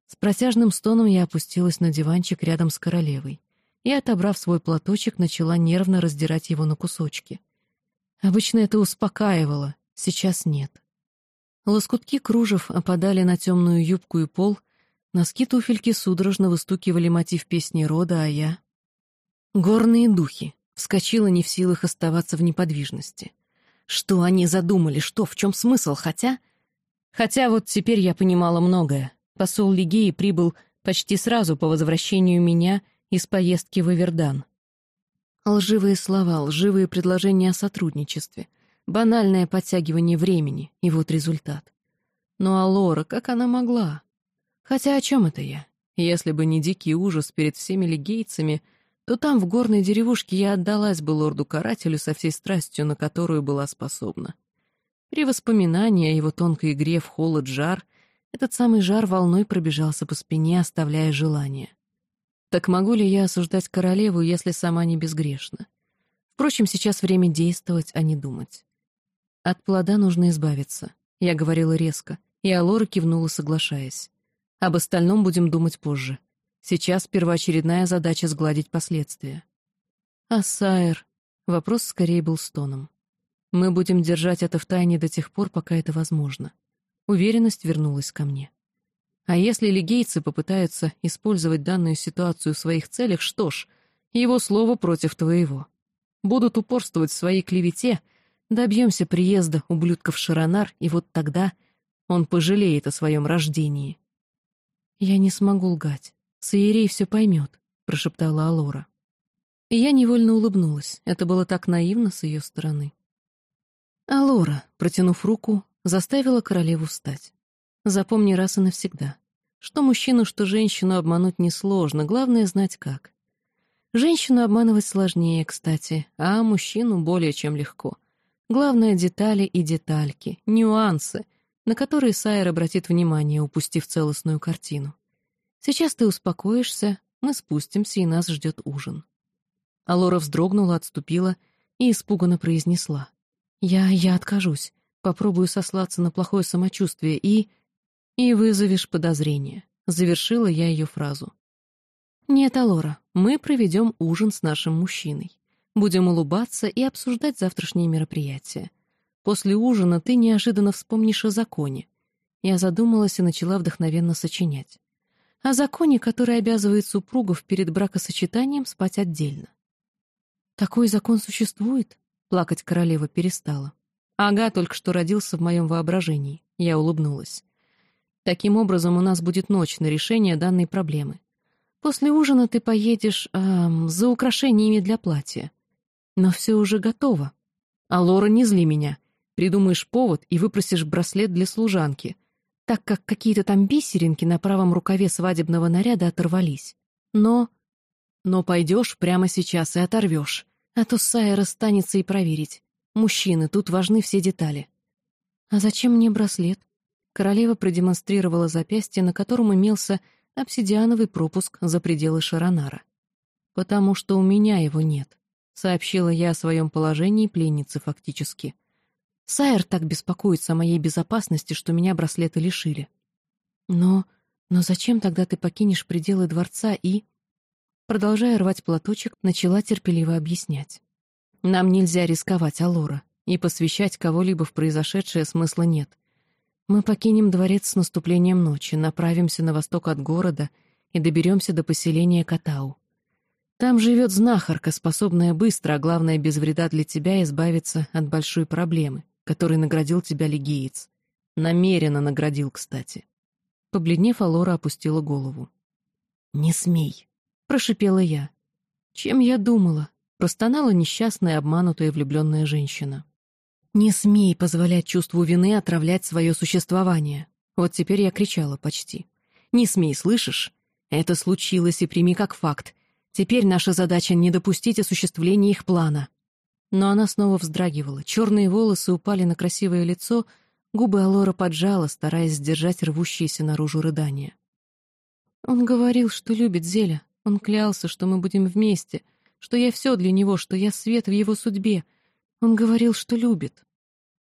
С протяжным стоном я опустилась на диванчик рядом с королевой и, отобрав свой платочек, начала нервно раздирать его на кусочки. Обычно это успокаивало, сейчас нет. Лоскутки кружев опадали на темную юбку и пол, носки туфельки судорожно выстукивали мотив песни рода, а я... Горные духи. Вскочила не в силах оставаться в неподвижности. Что они задумали, что, в чем смысл, хотя... Хотя вот теперь я понимала многое. Посол Лигеи прибыл почти сразу по возвращению меня из поездки в Эвердан. Лживые слова, лживые предложения о сотрудничестве, банальное подтягивание времени, и вот результат. Ну а Лора, как она могла? Хотя о чем это я? Если бы не дикий ужас перед всеми лигейцами, то там, в горной деревушке, я отдалась бы лорду-карателю со всей страстью, на которую была способна. При воспоминании о его тонкой игре в холод-жар этот самый жар волной пробежался по спине, оставляя желание. Так могу ли я осуждать королеву, если сама не безгрешна? Впрочем, сейчас время действовать, а не думать. От плода нужно избавиться, я говорила резко, и Алора кивнула, соглашаясь. Об остальном будем думать позже. Сейчас первоочередная задача сгладить последствия. А Сайер? Вопрос скорее был стоном. Мы будем держать это в тайне до тех пор, пока это возможно. Уверенность вернулась ко мне. А если лигейцы попытаются использовать данную ситуацию в своих целях, что ж, его слово против твоего. Будут упорствовать в своей клевете, добьемся приезда ублюдков Шаронар, и вот тогда он пожалеет о своем рождении. Я не смогу лгать. Саерей все поймет, прошептала Алора. И я невольно улыбнулась. Это было так наивно с ее стороны. Алора, протянув руку, заставила королеву встать. Запомни раз и навсегда. Что мужчину, что женщину обмануть несложно, главное знать как. Женщину обманывать сложнее, кстати, а мужчину более чем легко. Главное — детали и детальки, нюансы, на которые Сайер обратит внимание, упустив целостную картину. Сейчас ты успокоишься, мы спустимся, и нас ждет ужин. Алора вздрогнула, отступила и испуганно произнесла. «Я... я откажусь. Попробую сослаться на плохое самочувствие и... и вызовешь подозрение». Завершила я ее фразу. «Нет, Алора, мы проведем ужин с нашим мужчиной. Будем улыбаться и обсуждать завтрашнее мероприятие. После ужина ты неожиданно вспомнишь о законе». Я задумалась и начала вдохновенно сочинять. О законе, который обязывает супругов перед бракосочетанием спать отдельно. «Такой закон существует?» Плакать королева перестала. Ага, только что родился в моем воображении. Я улыбнулась. Таким образом, у нас будет ночь на решение данной проблемы. После ужина ты поедешь эм, за украшениями для платья. Но все уже готово. А Лора, не зли меня. Придумаешь повод и выпросишь браслет для служанки, так как какие-то там бисеринки на правом рукаве свадебного наряда оторвались. Но... Но пойдешь прямо сейчас и оторвешь. А то Сая расстанется и проверить. Мужчины, тут важны все детали. А зачем мне браслет? Королева продемонстрировала запястье, на котором имелся обсидиановый пропуск за пределы Шаронара. «Потому что у меня его нет», — сообщила я о своем положении пленницы фактически. «Сайер так беспокоится о моей безопасности, что меня браслета лишили». «Но... но зачем тогда ты покинешь пределы дворца и...» Продолжая рвать платочек, начала терпеливо объяснять. «Нам нельзя рисковать, Алора, и посвящать кого-либо в произошедшее смысла нет. Мы покинем дворец с наступлением ночи, направимся на восток от города и доберемся до поселения Катау. Там живет знахарка, способная быстро, а главное, без вреда для тебя, избавиться от большой проблемы, которой наградил тебя легиец. Намеренно наградил, кстати». Побледнев, Алора опустила голову. «Не смей», прошипела я. Чем я думала? Простонала несчастная, обманутая влюбленная женщина. «Не смей позволять чувству вины отравлять свое существование». Вот теперь я кричала почти. «Не смей, слышишь? Это случилось, и прими как факт. Теперь наша задача — не допустить осуществления их плана». Но она снова вздрагивала, черные волосы упали на красивое лицо, губы Алора поджала, стараясь сдержать рвущиеся наружу рыдания. «Он говорил, что любит Зеля», он клялся, что мы будем вместе, что я все для него, что я свет в его судьбе. Он говорил, что любит.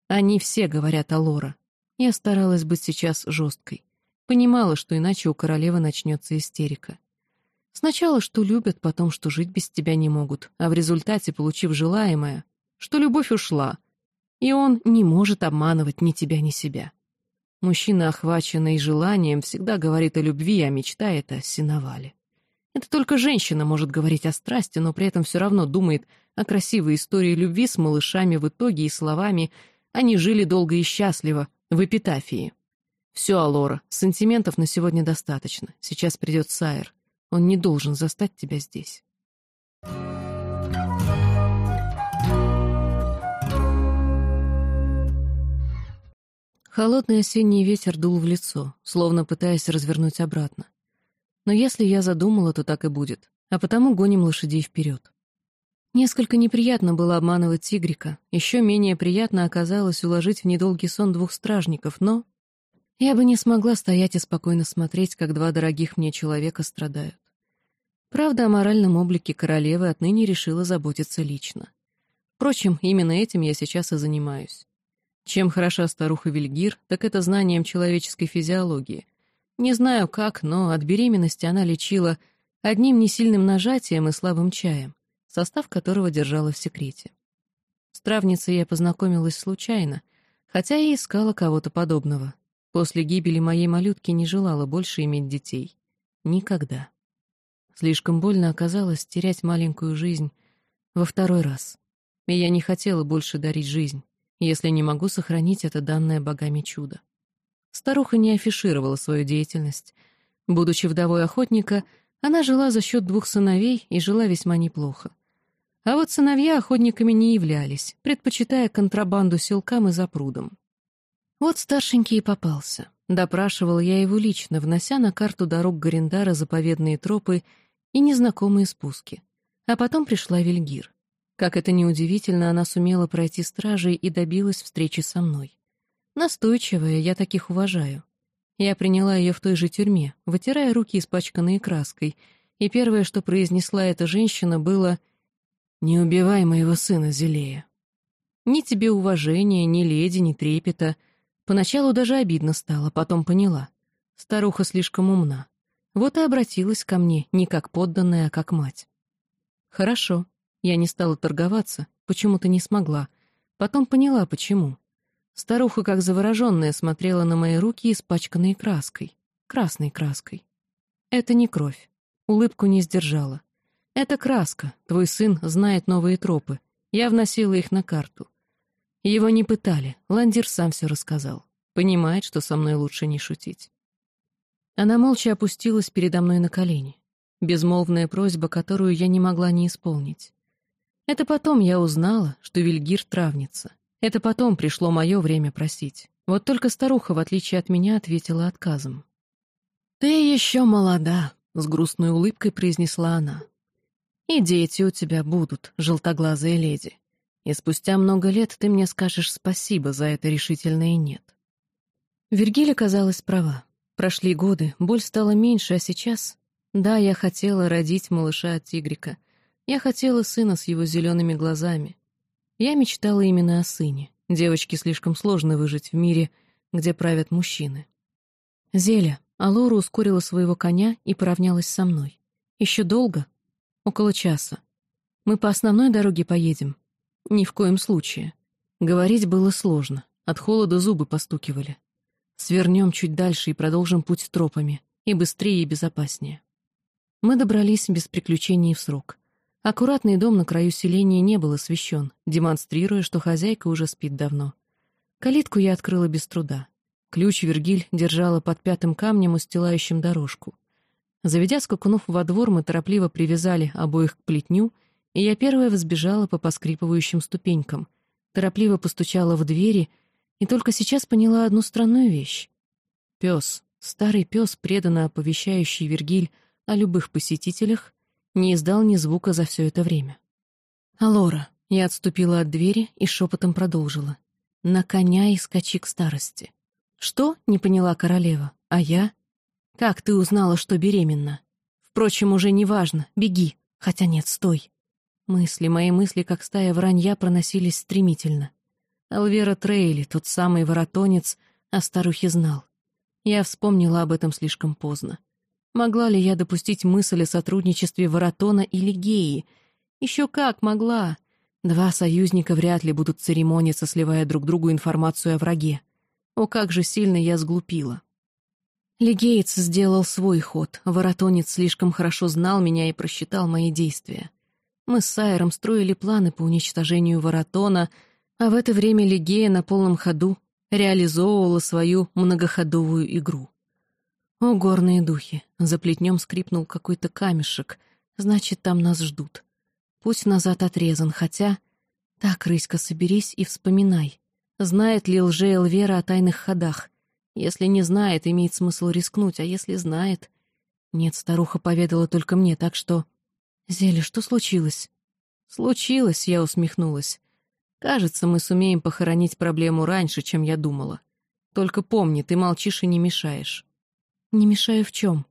Они все говорят о. Я старалась быть сейчас жесткой. Понимала, что иначе у королевы начнется истерика. Сначала, что любят, потом, что жить без тебя не могут, а в результате, получив желаемое, что любовь ушла, и он не может обманывать ни тебя, ни себя. Мужчина, охваченный желанием, всегда говорит о любви, а мечта — это о сеновале. Это только женщина может говорить о страсти, но при этом все равно думает о красивой истории любви с малышами в итоге и словами «они жили долго и счастливо» в эпитафии. Все, Алора, сантиментов на сегодня достаточно. Сейчас придет Сайер. Он не должен застать тебя здесь. Холодный осенний ветер дул в лицо, словно пытаясь развернуть обратно. Но если я задумала, то так и будет, а потому гоним лошадей вперед. Несколько неприятно было обманывать тигрика, еще менее приятно оказалось уложить в недолгий сон двух стражников, но... Я бы не смогла стоять и спокойно смотреть, как два дорогих мне человека страдают. Правда, о моральном облике королевы отныне решила заботиться лично. Впрочем, именно этим я сейчас и занимаюсь. Чем хороша старуха Вильгир, так это знанием человеческой физиологии. Не знаю как, но от беременности она лечила одним несильным нажатием и слабым чаем, состав которого держала в секрете. С травницей я познакомилась случайно, хотя и искала кого-то подобного. После гибели моей малютки не желала больше иметь детей. Никогда. Слишком больно оказалось терять маленькую жизнь во второй раз. И я не хотела больше дарить жизнь если не могу сохранить это данное богами чудо. Старуха не афишировала свою деятельность. Будучи вдовой охотника, она жила за счет двух сыновей и жила весьма неплохо. А вот сыновья охотниками не являлись, предпочитая контрабанду селкам и запрудам. Вот старшенький и попался. Допрашивал я его лично, внося на карту дорог Гарендара заповедные тропы и незнакомые спуски. А потом пришла Вильгир. Как это неудивительно, она сумела пройти стражей и добилась встречи со мной. Настойчивая, я таких уважаю. Я приняла ее в той же тюрьме, вытирая руки, испачканные краской, и первое, что произнесла эта женщина, было «Не убивай моего сына, Зелея». Ни тебе уважения, ни леди, ни трепета. Поначалу даже обидно стало, потом поняла. Старуха слишком умна. Вот и обратилась ко мне не как подданная, а как мать. «Хорошо», я не стала торговаться, почему-то не смогла. Потом поняла, почему. Старуха, как завороженная, смотрела на мои руки, испачканные краской. Красной краской. Это не кровь. Улыбку не сдержала. Это краска. Твой сын знает новые тропы. Я вносила их на карту. Его не пытали. Ландир сам все рассказал. Понимает, что со мной лучше не шутить. Она молча опустилась передо мной на колени. Безмолвная просьба, которую я не могла не исполнить. Это потом я узнала, что Вильгир травница. Это потом пришло мое время просить. Вот только старуха, в отличие от меня, ответила отказом. «Ты еще молода», — с грустной улыбкой произнесла она. «И дети у тебя будут, желтоглазые леди. И спустя много лет ты мне скажешь спасибо за это решительное «нет». Вергиль оказалась права. Прошли годы, боль стала меньше, а сейчас... Да, я хотела родить малыша от тигрика — я хотела сына с его зелеными глазами. Я мечтала именно о сыне. Девочке слишком сложно выжить в мире, где правят мужчины. Зеля, а Лора ускорила своего коня и поравнялась со мной. Еще долго? Около часа. Мы по основной дороге поедем? Ни в коем случае. Говорить было сложно. От холода зубы постукивали. Свернем чуть дальше и продолжим путь тропами. И быстрее, и безопаснее. Мы добрались без приключений в срок. Аккуратный дом на краю селения не был освещен, демонстрируя, что хозяйка уже спит давно. Калитку я открыла без труда. Ключ Вергиль держала под пятым камнем, устилающим дорожку. Заведя скакунов во двор, мы торопливо привязали обоих к плетню, и я первая взбежала по поскрипывающим ступенькам, торопливо постучала в двери и только сейчас поняла одну странную вещь. Пес, старый пес, преданно оповещающий Вергиль о любых посетителях, не издал ни звука за все это время. «Алора», — я отступила от двери и шепотом продолжила. «На коня и скачи к старости». «Что?» — не поняла королева. «А я?» «Как ты узнала, что беременна?» «Впрочем, уже не важно. Беги. Хотя нет, стой». Мысли, мои мысли, как стая вранья, проносились стремительно. Алвера Трейли, тот самый воротонец, о старухе знал. Я вспомнила об этом слишком поздно. Могла ли я допустить мысль о сотрудничестве Воротона или Геи? Еще как могла. Два союзника вряд ли будут церемониться, сливая друг другу информацию о враге. О, как же сильно я сглупила. Легеец сделал свой ход, воротонец слишком хорошо знал меня и просчитал мои действия. Мы с Сайером строили планы по уничтожению воротона, а в это время Легея на полном ходу реализовывала свою многоходовую игру. О, горные духи! За плетнем скрипнул какой-то камешек, значит, там нас ждут. Путь назад отрезан, хотя... Так, Рыська, соберись и вспоминай. Знает ли лже Элвера о тайных ходах? Если не знает, имеет смысл рискнуть, а если знает... Нет, старуха поведала только мне, так что... Зеля, что случилось? Случилось, я усмехнулась. Кажется, мы сумеем похоронить проблему раньше, чем я думала. Только помни, ты молчишь и не мешаешь. Не мешаю в чем?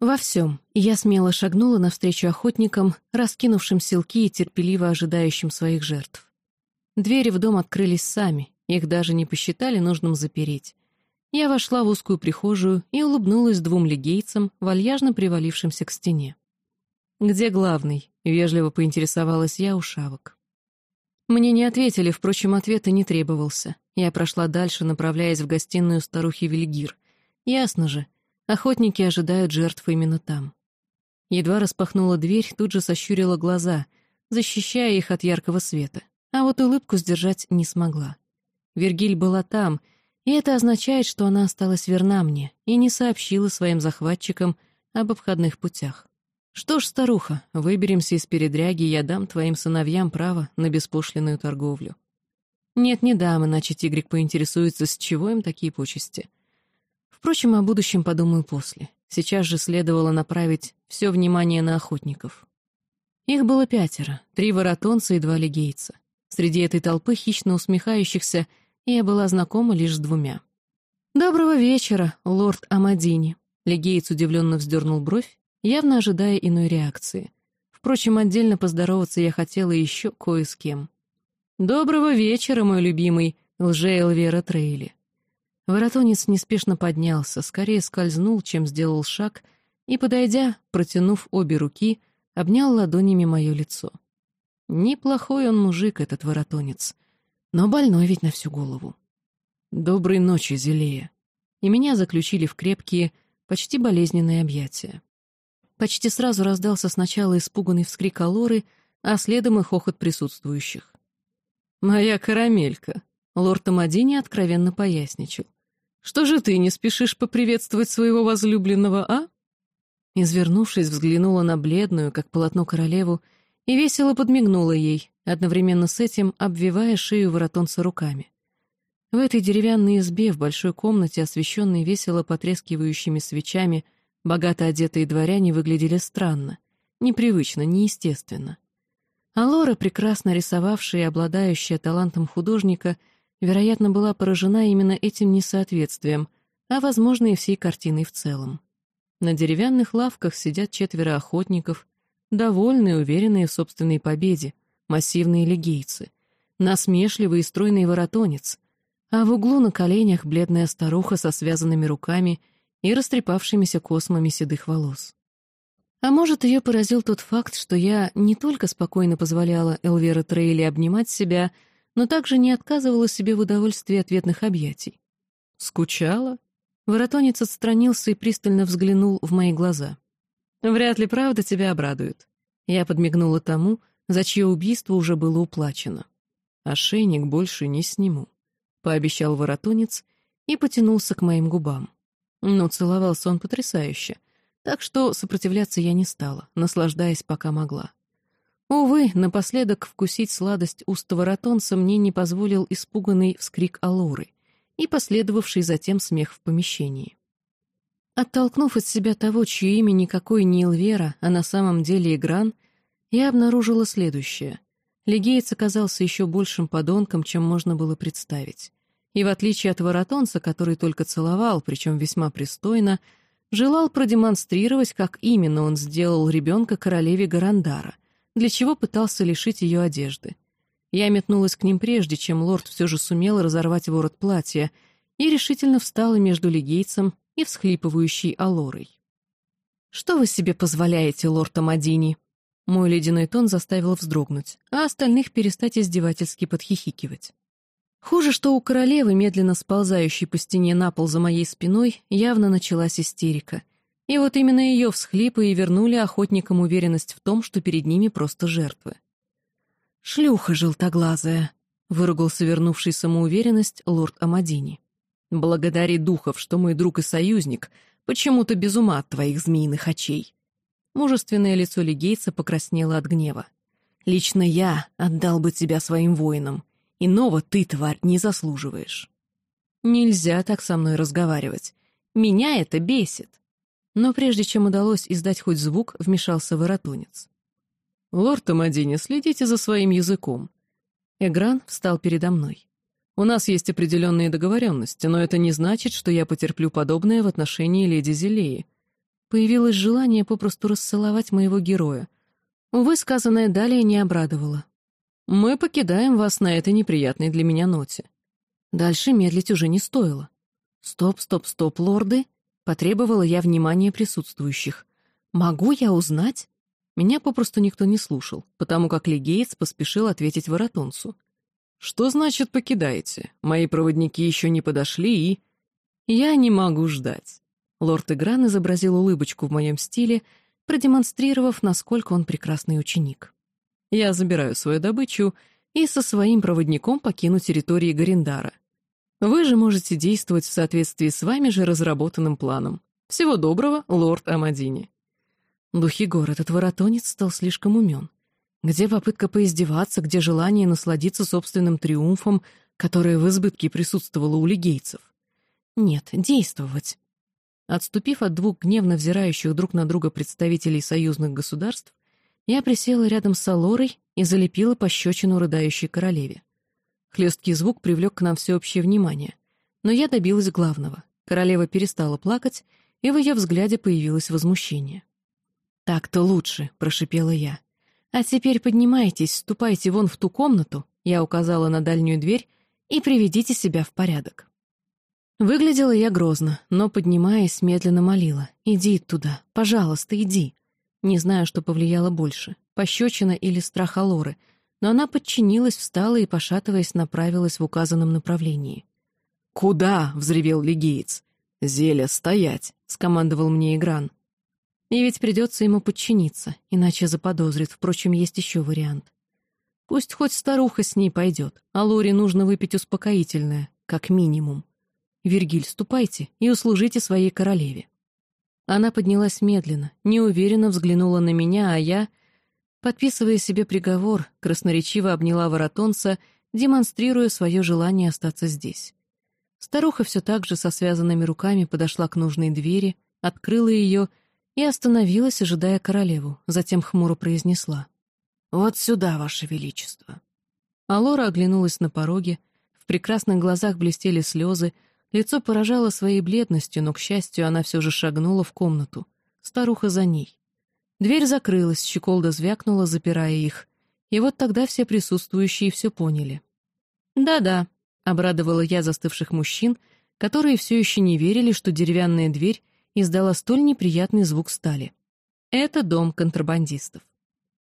Во всем. Я смело шагнула навстречу охотникам, раскинувшим селки и терпеливо ожидающим своих жертв. Двери в дом открылись сами, их даже не посчитали нужным запереть. Я вошла в узкую прихожую и улыбнулась двум легейцам, вальяжно привалившимся к стене. «Где главный?» — вежливо поинтересовалась я у шавок. Мне не ответили, впрочем, ответа не требовался. Я прошла дальше, направляясь в гостиную старухи Вильгир. Ясно же, охотники ожидают жертв именно там. Едва распахнула дверь, тут же сощурила глаза, защищая их от яркого света, а вот улыбку сдержать не смогла. Вергиль была там — и это означает, что она осталась верна мне и не сообщила своим захватчикам об обходных путях. Что ж, старуха, выберемся из передряги, я дам твоим сыновьям право на беспошлинную торговлю. Нет, не дам, иначе тигрик поинтересуется, с чего им такие почести. Впрочем, о будущем подумаю после. Сейчас же следовало направить все внимание на охотников. Их было пятеро, три воротонца и два легейца. Среди этой толпы хищно усмехающихся — я была знакома лишь с двумя. «Доброго вечера, лорд Амадини», — Легеец удивленно вздернул бровь, явно ожидая иной реакции. Впрочем, отдельно поздороваться я хотела еще кое с кем. «Доброго вечера, мой любимый лже-Элвера Трейли». Воротонец неспешно поднялся, скорее скользнул, чем сделал шаг, и, подойдя, протянув обе руки, обнял ладонями мое лицо. Неплохой он мужик, этот воротонец но больной ведь на всю голову. Доброй ночи, Зелея. И меня заключили в крепкие, почти болезненные объятия. Почти сразу раздался сначала испуганный вскрик Алоры, а следом и хохот присутствующих. «Моя карамелька!» — лорд Амадини откровенно поясничал. «Что же ты не спешишь поприветствовать своего возлюбленного, а?» Извернувшись, взглянула на бледную, как полотно королеву, и весело подмигнула ей, одновременно с этим обвивая шею воротонца руками. В этой деревянной избе в большой комнате, освещенной весело потрескивающими свечами, богато одетые дворяне выглядели странно, непривычно, неестественно. А Лора, прекрасно рисовавшая и обладающая талантом художника, вероятно, была поражена именно этим несоответствием, а, возможно, и всей картиной в целом. На деревянных лавках сидят четверо охотников, довольные, уверенные в собственной победе, массивные легийцы, насмешливый и стройный воротонец, а в углу на коленях бледная старуха со связанными руками и растрепавшимися космами седых волос. А может, ее поразил тот факт, что я не только спокойно позволяла Элвера Трейли обнимать себя, но также не отказывала себе в удовольствии ответных объятий. Скучала? Воротонец отстранился и пристально взглянул в мои глаза. «Вряд ли правда тебя обрадует». Я подмигнула тому, за чье убийство уже было уплачено. «Ошейник больше не сниму», — пообещал воротонец и потянулся к моим губам. Но целовался он потрясающе, так что сопротивляться я не стала, наслаждаясь пока могла. Увы, напоследок вкусить сладость уст воротонца мне не позволил испуганный вскрик Алоры и последовавший затем смех в помещении. Оттолкнув от себя того, чье имя никакой не Элвера, а на самом деле Игран, я обнаружила следующее. Легеец оказался еще большим подонком, чем можно было представить. И в отличие от воротонца, который только целовал, причем весьма пристойно, желал продемонстрировать, как именно он сделал ребенка королеве Гарандара, для чего пытался лишить ее одежды. Я метнулась к ним прежде, чем лорд все же сумел разорвать ворот платья, и решительно встала между легейцем и всхлипывающей Алорой. «Что вы себе позволяете, лорд Амадини?» Мой ледяной тон заставил вздрогнуть, а остальных перестать издевательски подхихикивать. Хуже, что у королевы, медленно сползающей по стене на пол за моей спиной, явно началась истерика. И вот именно ее всхлипы и вернули охотникам уверенность в том, что перед ними просто жертвы. «Шлюха желтоглазая», — выругался вернувший самоуверенность лорд Амадини. «Благодари духов, что мой друг и союзник почему-то без ума от твоих змеиных очей». Мужественное лицо лигейца покраснело от гнева. «Лично я отдал бы тебя своим воинам, Иного ты, тварь, не заслуживаешь. Нельзя так со мной разговаривать. Меня это бесит. Но прежде чем удалось издать хоть звук, вмешался воротунец. «Лорд Тамадини, следите за своим языком». Эгран встал передо мной. «У нас есть определенные договоренности, но это не значит, что я потерплю подобное в отношении леди Зелеи. Появилось желание попросту расцеловать моего героя. Увы, сказанное далее не обрадовало. Мы покидаем вас на этой неприятной для меня ноте. Дальше медлить уже не стоило. Стоп, стоп, стоп, лорды. Потребовала я внимания присутствующих. Могу я узнать? Меня попросту никто не слушал, потому как Легейтс поспешил ответить Воротонцу. «Что значит покидаете? Мои проводники еще не подошли и...» «Я не могу ждать». Лорд Игран изобразил улыбочку в моем стиле, продемонстрировав, насколько он прекрасный ученик. Я забираю свою добычу и со своим проводником покину территории Гариндара. Вы же можете действовать в соответствии с вами же разработанным планом. Всего доброго, лорд Амадини. Духигор, этот воротонец стал слишком умен. Где попытка поиздеваться, где желание насладиться собственным триумфом, которое в избытке присутствовало у лигейцев? Нет, действовать. Отступив от двух гневно взирающих друг на друга представителей союзных государств, я присела рядом с Алорой и залепила пощечину рыдающей королеве. Хлесткий звук привлек к нам всеобщее внимание, но я добилась главного. Королева перестала плакать, и в ее взгляде появилось возмущение. «Так-то лучше», — прошипела я. «А теперь поднимайтесь, ступайте вон в ту комнату», — я указала на дальнюю дверь, «и приведите себя в порядок». Выглядела я грозно, но, поднимаясь, медленно молила. «Иди туда, пожалуйста, иди». Не знаю, что повлияло больше — пощечина или страх Алоры, но она подчинилась, встала и, пошатываясь, направилась в указанном направлении. «Куда?» — взревел легиец. «Зеля, стоять!» — скомандовал мне Игран. И ведь придется ему подчиниться, иначе заподозрит. Впрочем, есть еще вариант. Пусть хоть старуха с ней пойдет, а Лоре нужно выпить успокоительное, как минимум. Вергиль, ступайте и услужите своей королеве. Она поднялась медленно, неуверенно взглянула на меня, а я, подписывая себе приговор, красноречиво обняла воротонца, демонстрируя свое желание остаться здесь. Старуха все так же со связанными руками подошла к нужной двери, открыла ее и остановилась, ожидая королеву, затем хмуро произнесла. «Вот сюда, Ваше Величество». Алора оглянулась на пороге, в прекрасных глазах блестели слезы, Лицо поражало своей бледностью, но, к счастью, она все же шагнула в комнату. Старуха за ней. Дверь закрылась, щеколда звякнула, запирая их. И вот тогда все присутствующие все поняли. «Да-да», — обрадовала я застывших мужчин, которые все еще не верили, что деревянная дверь издала столь неприятный звук стали. «Это дом контрабандистов».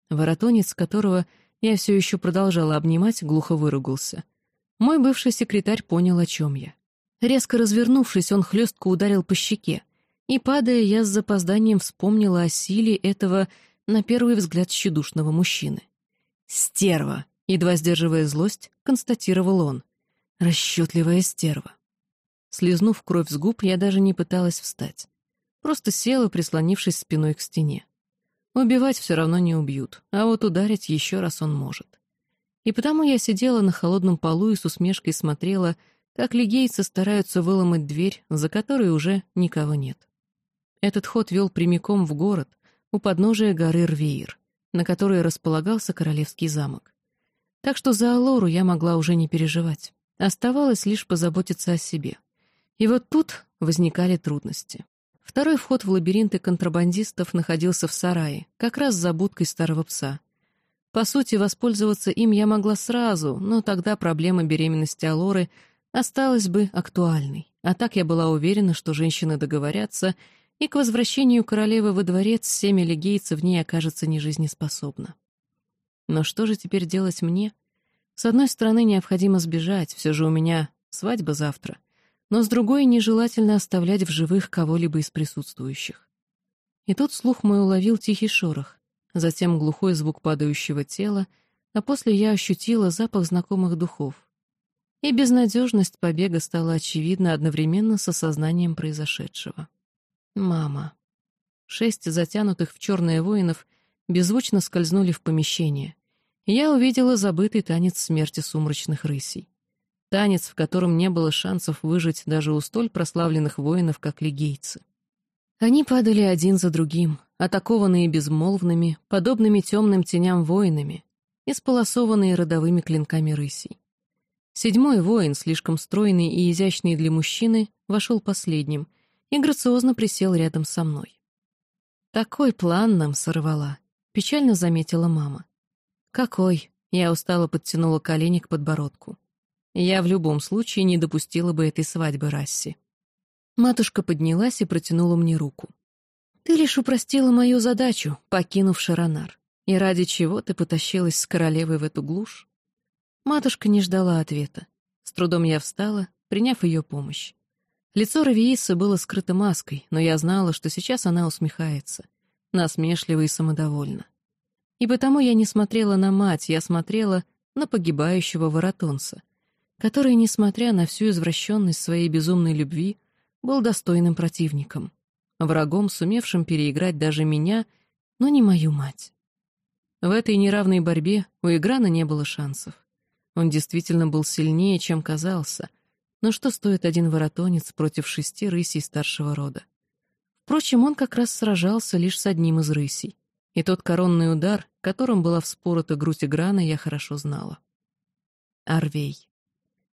Воротонец, которого я все еще продолжала обнимать, глухо выругался. Мой бывший секретарь понял, о чем я. Резко развернувшись, он хлестко ударил по щеке. И, падая, я с запозданием вспомнила о силе этого, на первый взгляд, тщедушного мужчины. «Стерва!» — едва сдерживая злость, констатировал он. «Расчетливая стерва». Слизнув кровь с губ, я даже не пыталась встать. Просто села, прислонившись спиной к стене. Убивать все равно не убьют, а вот ударить еще раз он может. И потому я сидела на холодном полу и с усмешкой смотрела, как лигейцы стараются выломать дверь, за которой уже никого нет. Этот ход вел прямиком в город, у подножия горы Рвеир, на которой располагался королевский замок. Так что за Алору я могла уже не переживать. Оставалось лишь позаботиться о себе. И вот тут возникали трудности. Второй вход в лабиринты контрабандистов находился в сарае, как раз за будкой старого пса. По сути, воспользоваться им я могла сразу, но тогда проблема беременности Алоры — осталась бы актуальной. А так я была уверена, что женщины договорятся, и к возвращению королевы во дворец семя легейцев в ней окажется нежизнеспособна. Но что же теперь делать мне? С одной стороны, необходимо сбежать, все же у меня свадьба завтра, но с другой, нежелательно оставлять в живых кого-либо из присутствующих. И тут слух мой уловил тихий шорох, затем глухой звук падающего тела, а после я ощутила запах знакомых духов. И безнадежность побега стала очевидна одновременно с осознанием произошедшего. Мама. Шесть затянутых в черные воинов беззвучно скользнули в помещение. Я увидела забытый танец смерти сумрачных рысей. Танец, в котором не было шансов выжить даже у столь прославленных воинов, как лигейцы. Они падали один за другим, атакованные безмолвными, подобными темным теням воинами, исполосованные родовыми клинками рысей. Седьмой воин, слишком стройный и изящный для мужчины, вошел последним и грациозно присел рядом со мной. «Такой план нам сорвала», — печально заметила мама. «Какой?» — я устало подтянула колени к подбородку. Я в любом случае не допустила бы этой свадьбы Расси. Матушка поднялась и протянула мне руку. «Ты лишь упростила мою задачу, покинув Шаронар. И ради чего ты потащилась с королевой в эту глушь?» Матушка не ждала ответа. С трудом я встала, приняв ее помощь. Лицо Равиисы было скрыто маской, но я знала, что сейчас она усмехается, насмешливо и самодовольно. И потому я не смотрела на мать, я смотрела на погибающего воротонца, который, несмотря на всю извращенность своей безумной любви, был достойным противником, врагом, сумевшим переиграть даже меня, но не мою мать. В этой неравной борьбе у Играна не было шансов. Он действительно был сильнее, чем казался, но что стоит один воротонец против шести рысей старшего рода? Впрочем, он как раз сражался лишь с одним из рысей, и тот коронный удар, которым была вспорота грудь Играна, я хорошо знала. Арвей.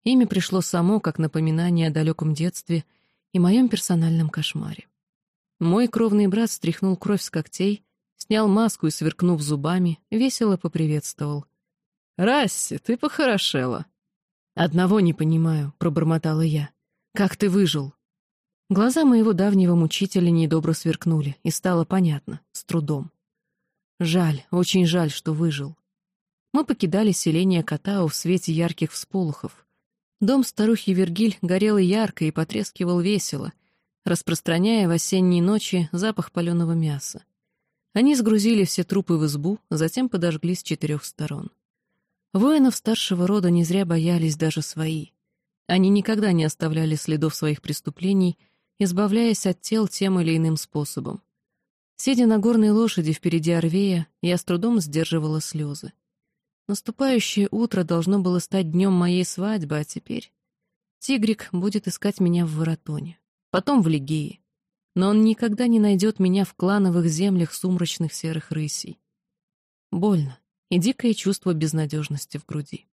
Имя пришло само, как напоминание о далеком детстве — и моем персональном кошмаре. Мой кровный брат стряхнул кровь с когтей, снял маску и, сверкнув зубами, весело поприветствовал. «Расси, ты похорошела». «Одного не понимаю», — пробормотала я. «Как ты выжил?» Глаза моего давнего мучителя недобро сверкнули, и стало понятно, с трудом. Жаль, очень жаль, что выжил. Мы покидали селение Катау в свете ярких всполохов. Дом старухи Вергиль горел ярко и потрескивал весело, распространяя в осенние ночи запах паленого мяса. Они сгрузили все трупы в избу, затем подожгли с четырех сторон. Воинов старшего рода не зря боялись даже свои. Они никогда не оставляли следов своих преступлений, избавляясь от тел тем или иным способом. Сидя на горной лошади впереди Орвея, я с трудом сдерживала слезы. Наступающее утро должно было стать днем моей свадьбы, а теперь... Тигрик будет искать меня в Воротоне, потом в Лигее. Но он никогда не найдет меня в клановых землях сумрачных серых рысей. Больно и дикое чувство безнадежности в груди.